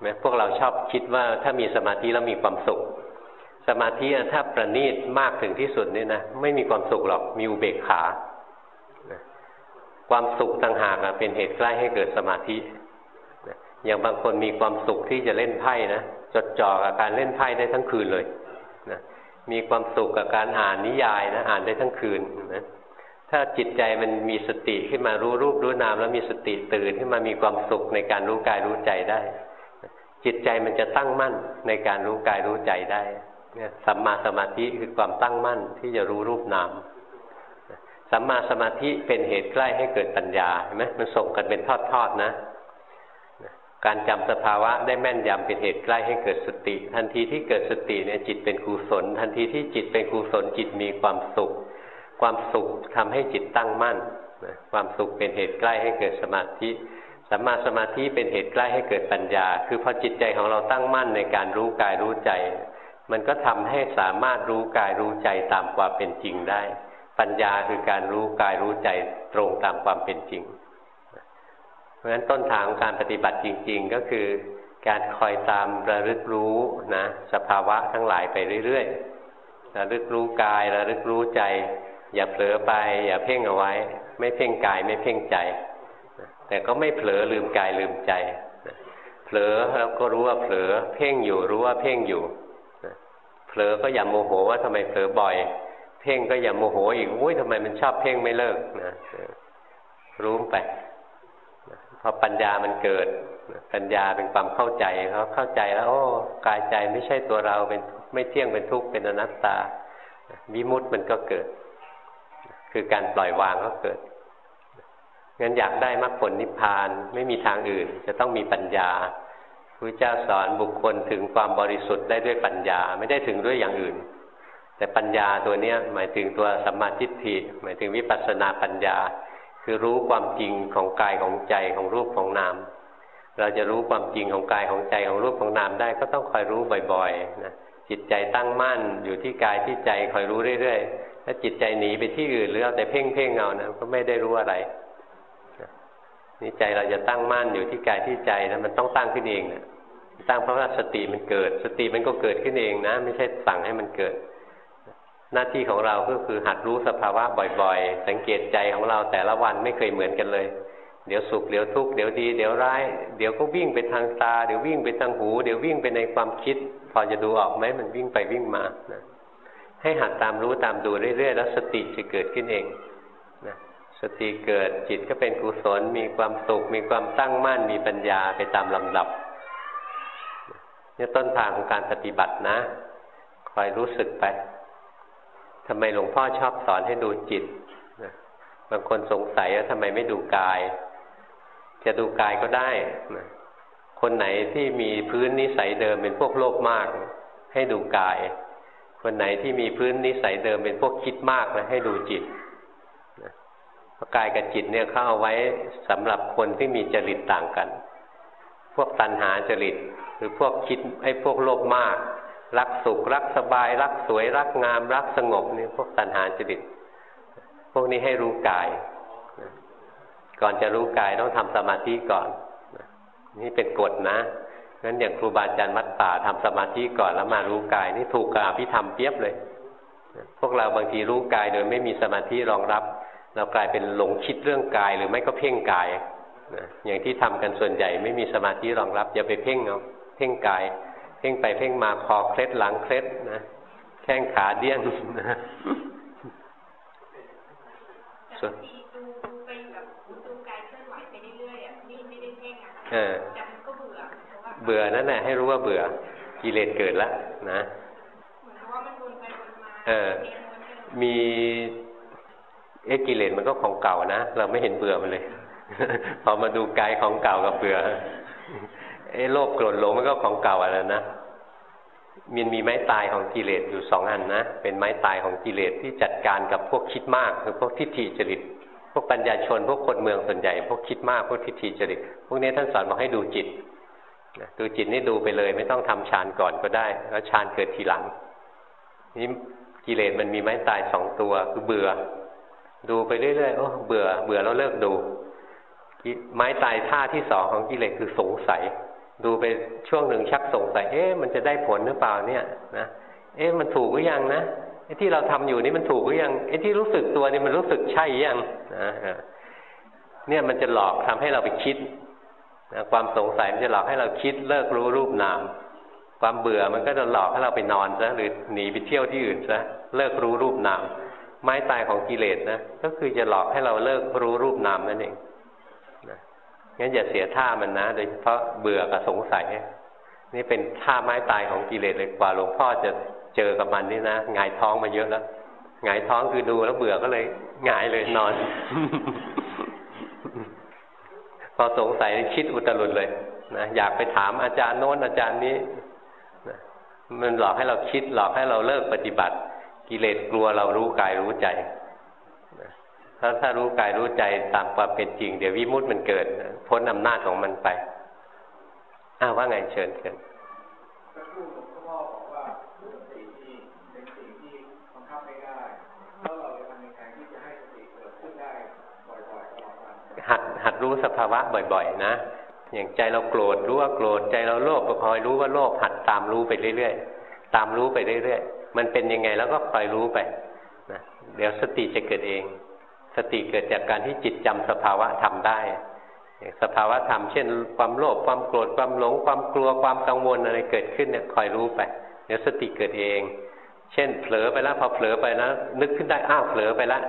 [SPEAKER 1] ไหมพวกเราชอบคิดว่าถ้ามีสมาธิแล้วมีความสุข สมาธิถ้าประณีตมากถึงที่สุดนี่นะไม่มีความสุขหรอกมีอุเบกขาความสุขต่างหากเป็นเหตุใกล้ให้เกิดสมาธิอย่างบางคนมีความสุขที่จะเล่นไพ่นะจดจ่อกับการเล่นไพ่ได้ทั้งคืนเลยนะมีความสุขกับการอ่านนิยายนะอ่านได้ทั้งคืนนะถ้าจิตใจมันมีสติขึ้นมารู้รูปรู้นาม แล้วมีสติตื่นขึ้นมามีความสุขในการรู้กายรู้ใจได้ จิตใจมันจะตั้งมั่นในการรู้กายรู้ใจได้ เนี่ยสัมมาสมาธิคือความตั้งมั่นที่จะรู้รูปนามสัมมาสมาธิเป็นเหตุใกล้ให้เกิดปัญญาเห็นไหมมันส่งกันเป็นทอดๆนะ การจำสภาวะได้แม่นยำเป็นเหตุใกล้ให้เกิดสติ ทันทีที่เกิดสติเนี่ยจิตเป็นกุศล ทันทีที่จิตเป็นกุศลจิตมีความสุข ความสุขทำให้จิตตั้งมั่นความสุขเป็นเหตุใกล้ให้เกิดสมาธิสัมมาสมาธิเป็นเหตุใกล้ให้เกิดปัญญา คือพอจิตใจของเราตั้งมั่นในการรู้กายรู้ใจ มันก็ทำให้สามารถรู้กายรู้ใจตามความเป็นจริงได้ ปัญญาคือการรู้กายรู้ใจตรงตามความเป็นจริง เพราะฉะนั้นต้นทางของการปฏิบัติจริง ๆ ก็คือการคอยตามระลึกรู้นะสภาวะทั้งหลายไปเรื่อยๆ ระลึกรู้กายระลึกรู้ใจ อย่าเผลอไป อย่าเพ่งเอาไว้ ไม่เพ่งกายไม่เพ่งใจ แต่ก็ไม่เผลอลืมกายลืมใจ เผลอแล้วก็รู้ว่าเผลอ เพ่งอยู่รู้ว่าเพ่งอยู่ ผลอก็อย่าโมโหว่าทำไมเผลอบ่อย เพ่งก็อย่าโมโหอีกอุ้ยทำไมมันชอบเพ่งไม่เลิกนะรู้ไปพอปัญญามันเกิด ปัญญาเป็นความเข้าใจเขาเข้าใจแล้วโอ้กายใจไม่ใช่ตัวเราเป็นไม่เที่ยงเป็นทุกข์เป็นอนัตตาวิมุตต์มันก็เกิด คือการปล่อยวางก็เกิดงั้นอยากได้มรรคผลนิพพานไม่มีทางอื่น จะต้องมีปัญญา ระเจ้าสอนบุคคลถึงความบริสุทธิ์ได้ด้วยปัญญาไม่ได้ถึงด้วยอย่างอื่น แต่ปัญญาตัวเนี้ยหมายถึงตัวสัมมาทิฏฐิหมายถึงวิปัสสนาปัญญา คือรู้ความจริงของกายของใจของรูปของนาม เราจะรู้ความจริงของกายของใจของรูปของนามได้ก็ต้องคอยรู้บ่อยๆนะจิตใจตั้งมั่นอยู่ที่กายที่ใจคอยรู้เรื่อยๆถ้าจิตใจหนีไปที่อื่นหรือเอาแต่เพ่งเพ่งเอานะก็ไม่ได้รู้อะไรนี่ใจเราจะตั้งมั่นอยู่ที่กายที่ใจนะมันต้องตั้งขึ้นเองนะ ตั้งเพราะว่าสติมันเกิด สติมันก็เกิดขึ้นเองนะ ไม่ใช่สั่งให้มันเกิด หน้าที่ของเราก็คือหัดรู้สภาวะบ่อยๆ สังเกตใจของเราแต่ละวันไม่เคยเหมือนกันเลย เดี๋ยวสุขเดี๋ยวทุกข์เดี๋ยวดี เดี๋ยวร้าย เดี๋ยวก็วิ่งไปทางตา เดี๋ยววิ่งไปทางหู เดี๋ยววิ่งไปในความคิด พอจะดูออกไหมมันวิ่งไปวิ่งมานะให้หัดตามรู้ตามดูเรื่อยๆ แล้วสติจะเกิดขึ้นเองนะสติเกิดจิตก็เป็นกุศล มีความสุข มีความตั้งมั่นมีปัญญาไปตามลำดับ นี่ต้นทางของการปฏิบัตินะคอยรู้สึกไปทำไมหลวงพ่อชอบสอนให้ดูจิตบางคนสงสัยว่าทำไมไม่ดูกาย จะดูกายก็ได้นะคนไหนที่มีพื้นนิสัยเดิมเป็นพวกโลภมาก ให้ดูกาย คนไหนที่มีพื้นนิสัยเดิมเป็นพวกคิดมากนะให้ดูจิตเพราะกายกับจิตเนี่ยเข้าเอาไว้สำหรับคนที่มีจริตต่างกัน พวกตัณหาจริต หรือพวกคิดไอ้พวกโลภมาก รักสุข รักสบาย รักสวย รักงาม รักสงบนี่พวกตัณหาจริต พวกนี้ให้รู้กาย ก่อนจะรู้กายต้องทำสมาธิก่อน นี่เป็นกฎนะงั้นอย่างครูบาอาจารย์มัดป่าทำสมาธิก่อนแล้วมารู้กาย นี่ถูกกับอภิธรรมเปียบเลย พวกเราบางทีรู้กายโดยไม่มีสมาธิรองรับ เรากลายเป็นหลงคิดเรื่องกายหรือไม่ก็เพ่งกาย อย่างที่ทำกันส่วนใหญ่ไม่มีสมาธิรองรับอย่าไปเพ่งเอาเพ่งกายพ่งไปเพ่งมาคอเคล็ดหลังเคล็ดนะแข้งขาเดี้ยงนะส่วนเออเบื่อนั่นแหละให้รู้ว่าเบื่อกิเลสเกิดแล้วนะเออมีเอ็กิเลสมันก็ของเก่านะ เราไม่เห็นเบื่อมันเลย พอมาดูกายของเก่ากับเบื่อไอ้โลภโกรธหลงมันก็ของเก่าอะไรนะมันมีไม้ตายของกิเลสอยู่สองอันนะ เป็นไม้ตายของกิเลสที่จัดการกับพวกคิดมากคือพวกทิฏฐิจริต พวกปัญญาชน พวกคนเมืองส่วนใหญ่ พวกคิดมากพวกทิฏฐิจริต พวกนี้ท่านสอนบอกให้ดูจิตดูจิตนี่ดูไปเลย ไม่ต้องทำฌานก่อนก็ได้ แล้วฌานเกิดทีหลัง นี่กิเลสมันมีไม้ตายสองตัวคือเบื่อ ดูไปเรื่อยๆโอ้เบื่อ เบื่อแล้วเลิกดู ไม้ตายท่าที่สองของกิเลสคือสงสัย ดูไปช่วงหนึ่งชักสงสัย เอ๊ะมันจะได้ผลหรือเปล่าเนี่ยนะเอ๊ะมันถูกหรือยังนะไอ้ที่เราทำอยู่นี่มันถูกหรือยังไอ้ที่รู้สึกตัวนี่มันรู้สึกใช่ยังนะเนี่ยมันจะหลอกทำให้เราไปคิดนะความสงสัยมันจะหลอกให้เราคิดเลิกรู้รูปนาม ความเบื่อมันก็จะหลอกให้เราไปนอนซะหรือหนีไปเที่ยวที่อื่นซะเลิกรู้รูปนาม ไม้ตายของกิเลสนะก็คือจะหลอกให้เราเลิกรู้รูปนามนั่นเอง งั้นอย่าเสียท่ามันนะ โดยเฉพาะเบื่อกับสงสัย นี่เป็นท่าไม้ตายของกิเลสเลยกว่าหลวงพ่อจะเจอกับมันนี่นะหงายท้องมาเยอะแล้วหงายท้องคือดูแล้วเบื่อก็เลยหงายเลยนอน พอสงสัยคิดอุตรุดเลยนะอยากไปถามอาจารย์โน้นอาจารย์นี้นะมันหลอกให้เราคิดหลอกให้เราเลิกปฏิบัติ กิเลสกลัวเรารู้กายรู้ใจ ถ้าถ้ารู้กายรู้ใจตามความเป็นจริง เดี๋ยววิมุตต์มันเกิดพ้นอำนาจของมันไปอ้าว่าไงเชิญเชิญหัดหัดรู้สภาวะบ่อยๆ นะ อย่างใจเราโกรธรู้ว่าโกรธใจเราโลภก็คอยรู้ว่าโลภหัดตามรู้ไปเรื่อยๆ ตามรู้ไปเรื่อยๆ มันเป็นยังไงแล้วก็คอยรู้ไปนะเดี๋ยวสติจะเกิดเอง สติเกิดจากการที่จิตจำสภาวะทำได้ สภาวะธรรมเช่น ความโลภความโกรธความหลง ความกลัวความกังวลอะไรเกิดขึ้นเนี่ยคอยรู้ไปเดี๋ยวสติเกิดเอง เช่น เผลอไปแล้วพอเผลอไปนะนึกขึ้นได้อ้าวเผลอไปแล้ว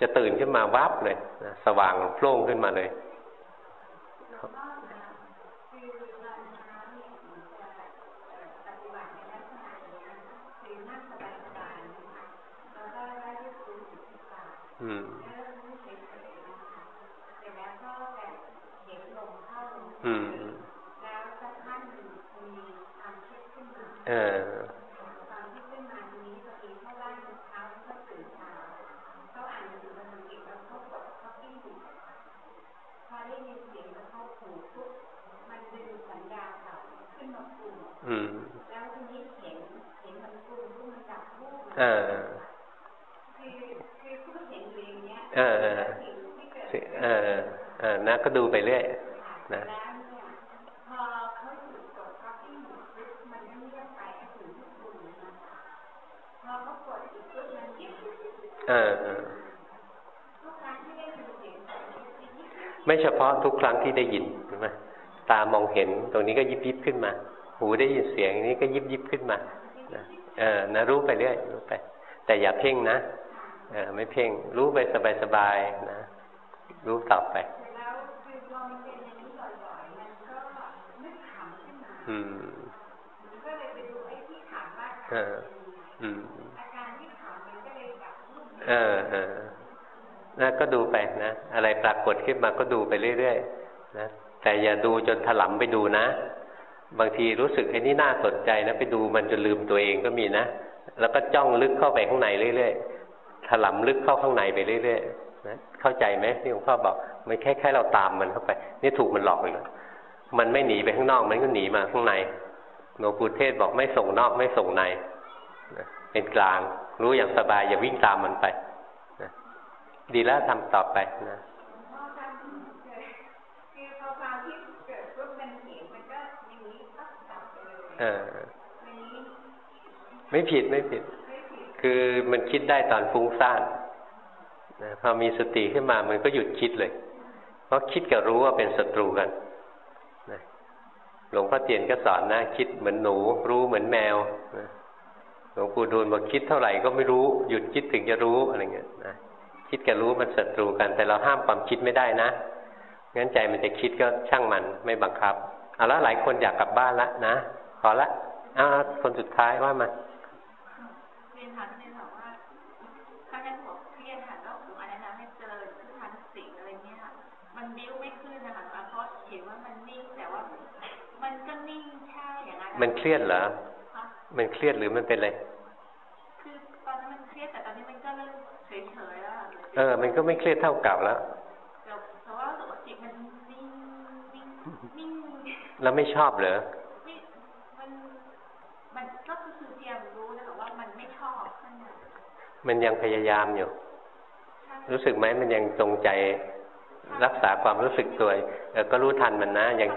[SPEAKER 1] จะตื่นขึ้นมาวับเลยสว่างโพล่งขึ้นมาเลยอืมอืมเอออืมเออเออเออเออเออ นะ ก็ดูไปเรื่อยนะเออไม่เฉพาะทุกครั้งที่ได้ยินใช่ไหมตามองเห็นตรงนี้ก็ยิบยิบขึ้นมา หูได้ยินเสียงนี้ก็ยิบยิบขึ้นมาเออนะรู้ไปเรื่อยรู้ไป แต่อย่าเพ่งนะเออไม่เพ่ง รู้ไปสบายๆนะ รู้ต่อไป อืมเอออืมเออเออนั่นก็ดูไปนะ อะไรปรากฏขึ้นมาก็ดูไปเรื่อยๆนะแต่อย่าดูจนถลำไปดูนะ บางทีรู้สึกไอ้นี่น่าสนใจนะไปดูมันจะลืมตัวเองก็มีนะแล้วก็จ้องลึกเข้าไปข้างในเรื่อยๆถลำลึกเข้าข้างในไปเรื่อยๆนะเข้าใจไหมที่หลวงพ่อบอกมันแค่แค่เราตามมันเข้าไป นี่ถูกมันหลอกเลย มันไม่หนีไปข้างนอกมันก็หนีมาข้างในหลวงปู่เทศบอกไม่ส่งนอกไม่ส่งในเป็นกลาง รู้อย่างสบายอย่าวิ่งตามมันไปดีแล้วทำต่อไปนะเออไม่ผิดไม่ผิด คือมันคิดได้ตอนฟุ้งซ่านนะพอมีสติขึ้นมามันก็หยุดคิดเลย เพราะคิดกับรู้ว่าเป็นศัตรูกันนะ หลวงพ่อเตียนก็สอนนะคิดเหมือนหนู รู้เหมือนแมวหลวงปู่ดูลบอกคิดเท่าไหร่ก็ไม่รู้หยุดคิดถึงจะรู้อะไรเงี้ยนะคิดกับรู้มันศัตรูกัน แต่เราห้ามความคิดไม่ได้นะงั้นใจมันจะคิดก็ช่างมันไม่บังคับเอาละหลายคนอยากกลับบ้านละนะขอละอ้าคนสุดท้ายว่ามาเรียนถามเรียนบอกว่าเขาจะบอกเครียดค่ะแล้วหนูอะไรนะให้เจอขึ้นทันสิ่งอะไรเงี้ยมันบิ้วไม่ขึ้นนะคะเพราะเห็นว่า มันนิ่งแต่ว่ามันก็นิ่งแค่อย่างนั้นมันเครียดเหรอ มันเครียดหรือมันเป็นอะไร
[SPEAKER 3] คือตอนนั้นมันเครียดแต่ตอนนี้มันก็เริ่มเฉยๆแล้วอะ
[SPEAKER 1] เออ มันก็ไม่เครียดเท่าเก่าแล้ว
[SPEAKER 3] แต่แต่ว่ารู้สึกว่าจิตมันนิ่งนิ่งนิ่ง
[SPEAKER 1] แล้วไม่ชอบเหรอ
[SPEAKER 3] ไม่มันมันก็คือพยายามรู้นะคะว่ามันไม่ชอบข้างใน
[SPEAKER 1] มันยังพยายามอยู่
[SPEAKER 3] ใช่
[SPEAKER 1] รู้สึกไหมมันยังจงใจรักษาความรู้สึกตัวเออก็รู้ทันมันนะยัง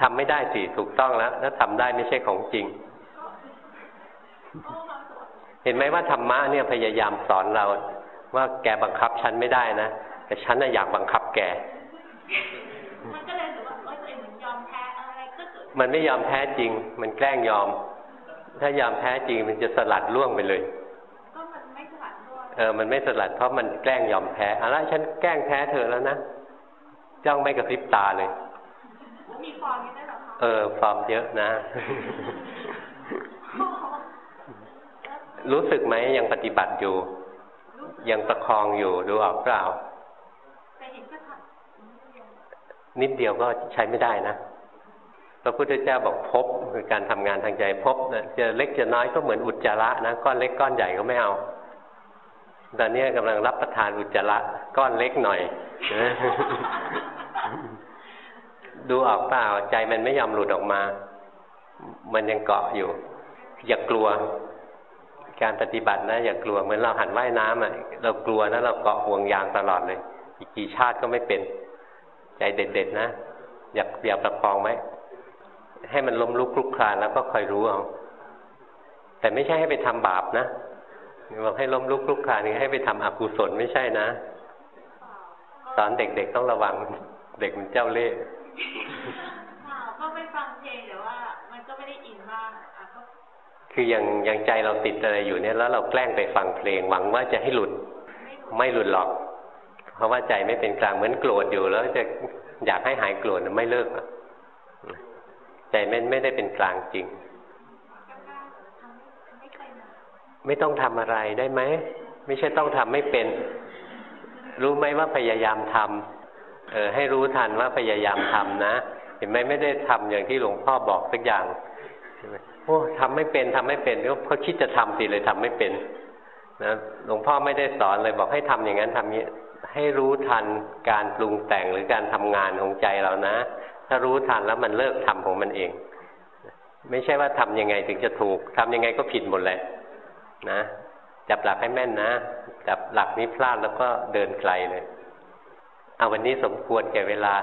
[SPEAKER 3] ทำอะไรไม่ได้อะ
[SPEAKER 1] ทำไม่ได้สิถูกต้องแล้วถ้าทำได้ไม่ใช่ของจริง
[SPEAKER 3] ก็ความสุข
[SPEAKER 1] เห็นไหมว่าธรรมะเนี่ยพยายามสอนเรา ว่าแกบังคับฉันไม่ได้นะแต่ฉันน่ะอยากบังคับแก
[SPEAKER 3] มันก็เลยรู้สึกว่าเออตัวเองเหมือนยอมแพ้อะไรก็เกิด
[SPEAKER 1] มันไม่ยอมแพ้จริง มันแกล้งยอม ถ้ายอมแพ้จริงมันจะสลัดล่วงไปเลย
[SPEAKER 3] ก็มันไม่สลัดด้วย
[SPEAKER 1] เออมันไม่สลัดเพราะมันแกล้งยอมแพ้เอาละฉันแกล้งแพ้เธอแล้วนะจ้องไม่กระพริบตาเลย
[SPEAKER 3] มีฟอร์มนี้ได้วยเหรอคะ
[SPEAKER 1] เออฟอร์มเยอะนะ รู้สึกไหมยังปฏิบัติอยู่ ยังประคองอยู่ดูออกเปล่า
[SPEAKER 3] แต่เห็นก็ท
[SPEAKER 1] นิดเดียวก็ใช้ไม่ได้นะพระพุทธเจ้าบอกพบคือการทำงานทางใจพบนะจะเล็กจะน้อยก็เหมือนอุจจาระนะก้อนเล็กก้อนใหญ่ก็ไม่เอาตอนนี้กำลังรับประทานอุจจาระก้อนเล็กหน่อยนะ ดูออกเปล่าใจมันไม่ยอมหลุดออกมา มันยังเกาะอยู่ อย่ากลัว การปฏิบัตินะ อย่ากลัวเหมือนเราหันว่ายน้ำอะเรากลัวนะเราเกาะห่วงยางตลอดเลย อีกกี่ชาติก็ไม่เป็น ใจเด็ดๆนะ อย่าอย่าประคองไว้ให้มันล้มลุกคลุกคลานแล้วก็คอยรู้เอาแต่ไม่ใช่ให้ไปทำบาปนะบอกให้ล้มลุกคลุกคลานนี่ให้ไปทำอกุศลไม่ใช่นะ สอนเด็กๆต้องระวัง เด็กมันเจ้าเล่ห์
[SPEAKER 3] ก็ไปฟังเพลงแต่ว่า มันก็ไม่ได้อินมากอะก็
[SPEAKER 1] คือยังยังใจเราติดอะไรอยู่เนี่ยแล้วเราแกล้งไปฟังเพลงหวังว่าจะให้หลุด
[SPEAKER 3] ไม่รู้
[SPEAKER 1] ไม่หลุดหรอก เพราะว่าใจไม่เป็นกลางเหมือนโกรธอยู่แล้วจะอยากให้หายโกรธน่ะไม่เลิกอะใจไม่ไม่ได้เป็นกลางจริง
[SPEAKER 3] ก็กล้าทำไม่ทำไม่เคยมา
[SPEAKER 1] ไม่ต้องทำอะไรได้ไหม ไม่ใช่ต้องทำไม่เป็น รู้ไหมว่าพยายามทำ เออให้รู้ทันว่าพยายามทำนะ เห็นไหมไม่ได้ทำอย่างที่หลวงพ่อบอกสักอย่างโอ้ทำไม่เป็นทำไม่เป็นก็เขาคิดจะทำสิเลยทำไม่เป็นนะหลวงพ่อไม่ได้สอนเลยบอกให้ทำอย่างนั้นทำนี้ให้รู้ทันการปรุงแต่งหรือการทำงานของใจเรานะ ถ้ารู้ทันแล้วมันเลิกทำของมันเอง ไม่ใช่ว่าทำยังไงถึงจะถูกทำยังไงก็ผิดหมดแหละนะจับหลักให้แม่นนะ จับหลักนี้พลาดแล้วก็เดินไกลเลย เอาวันนี้สมควรแก่เวลา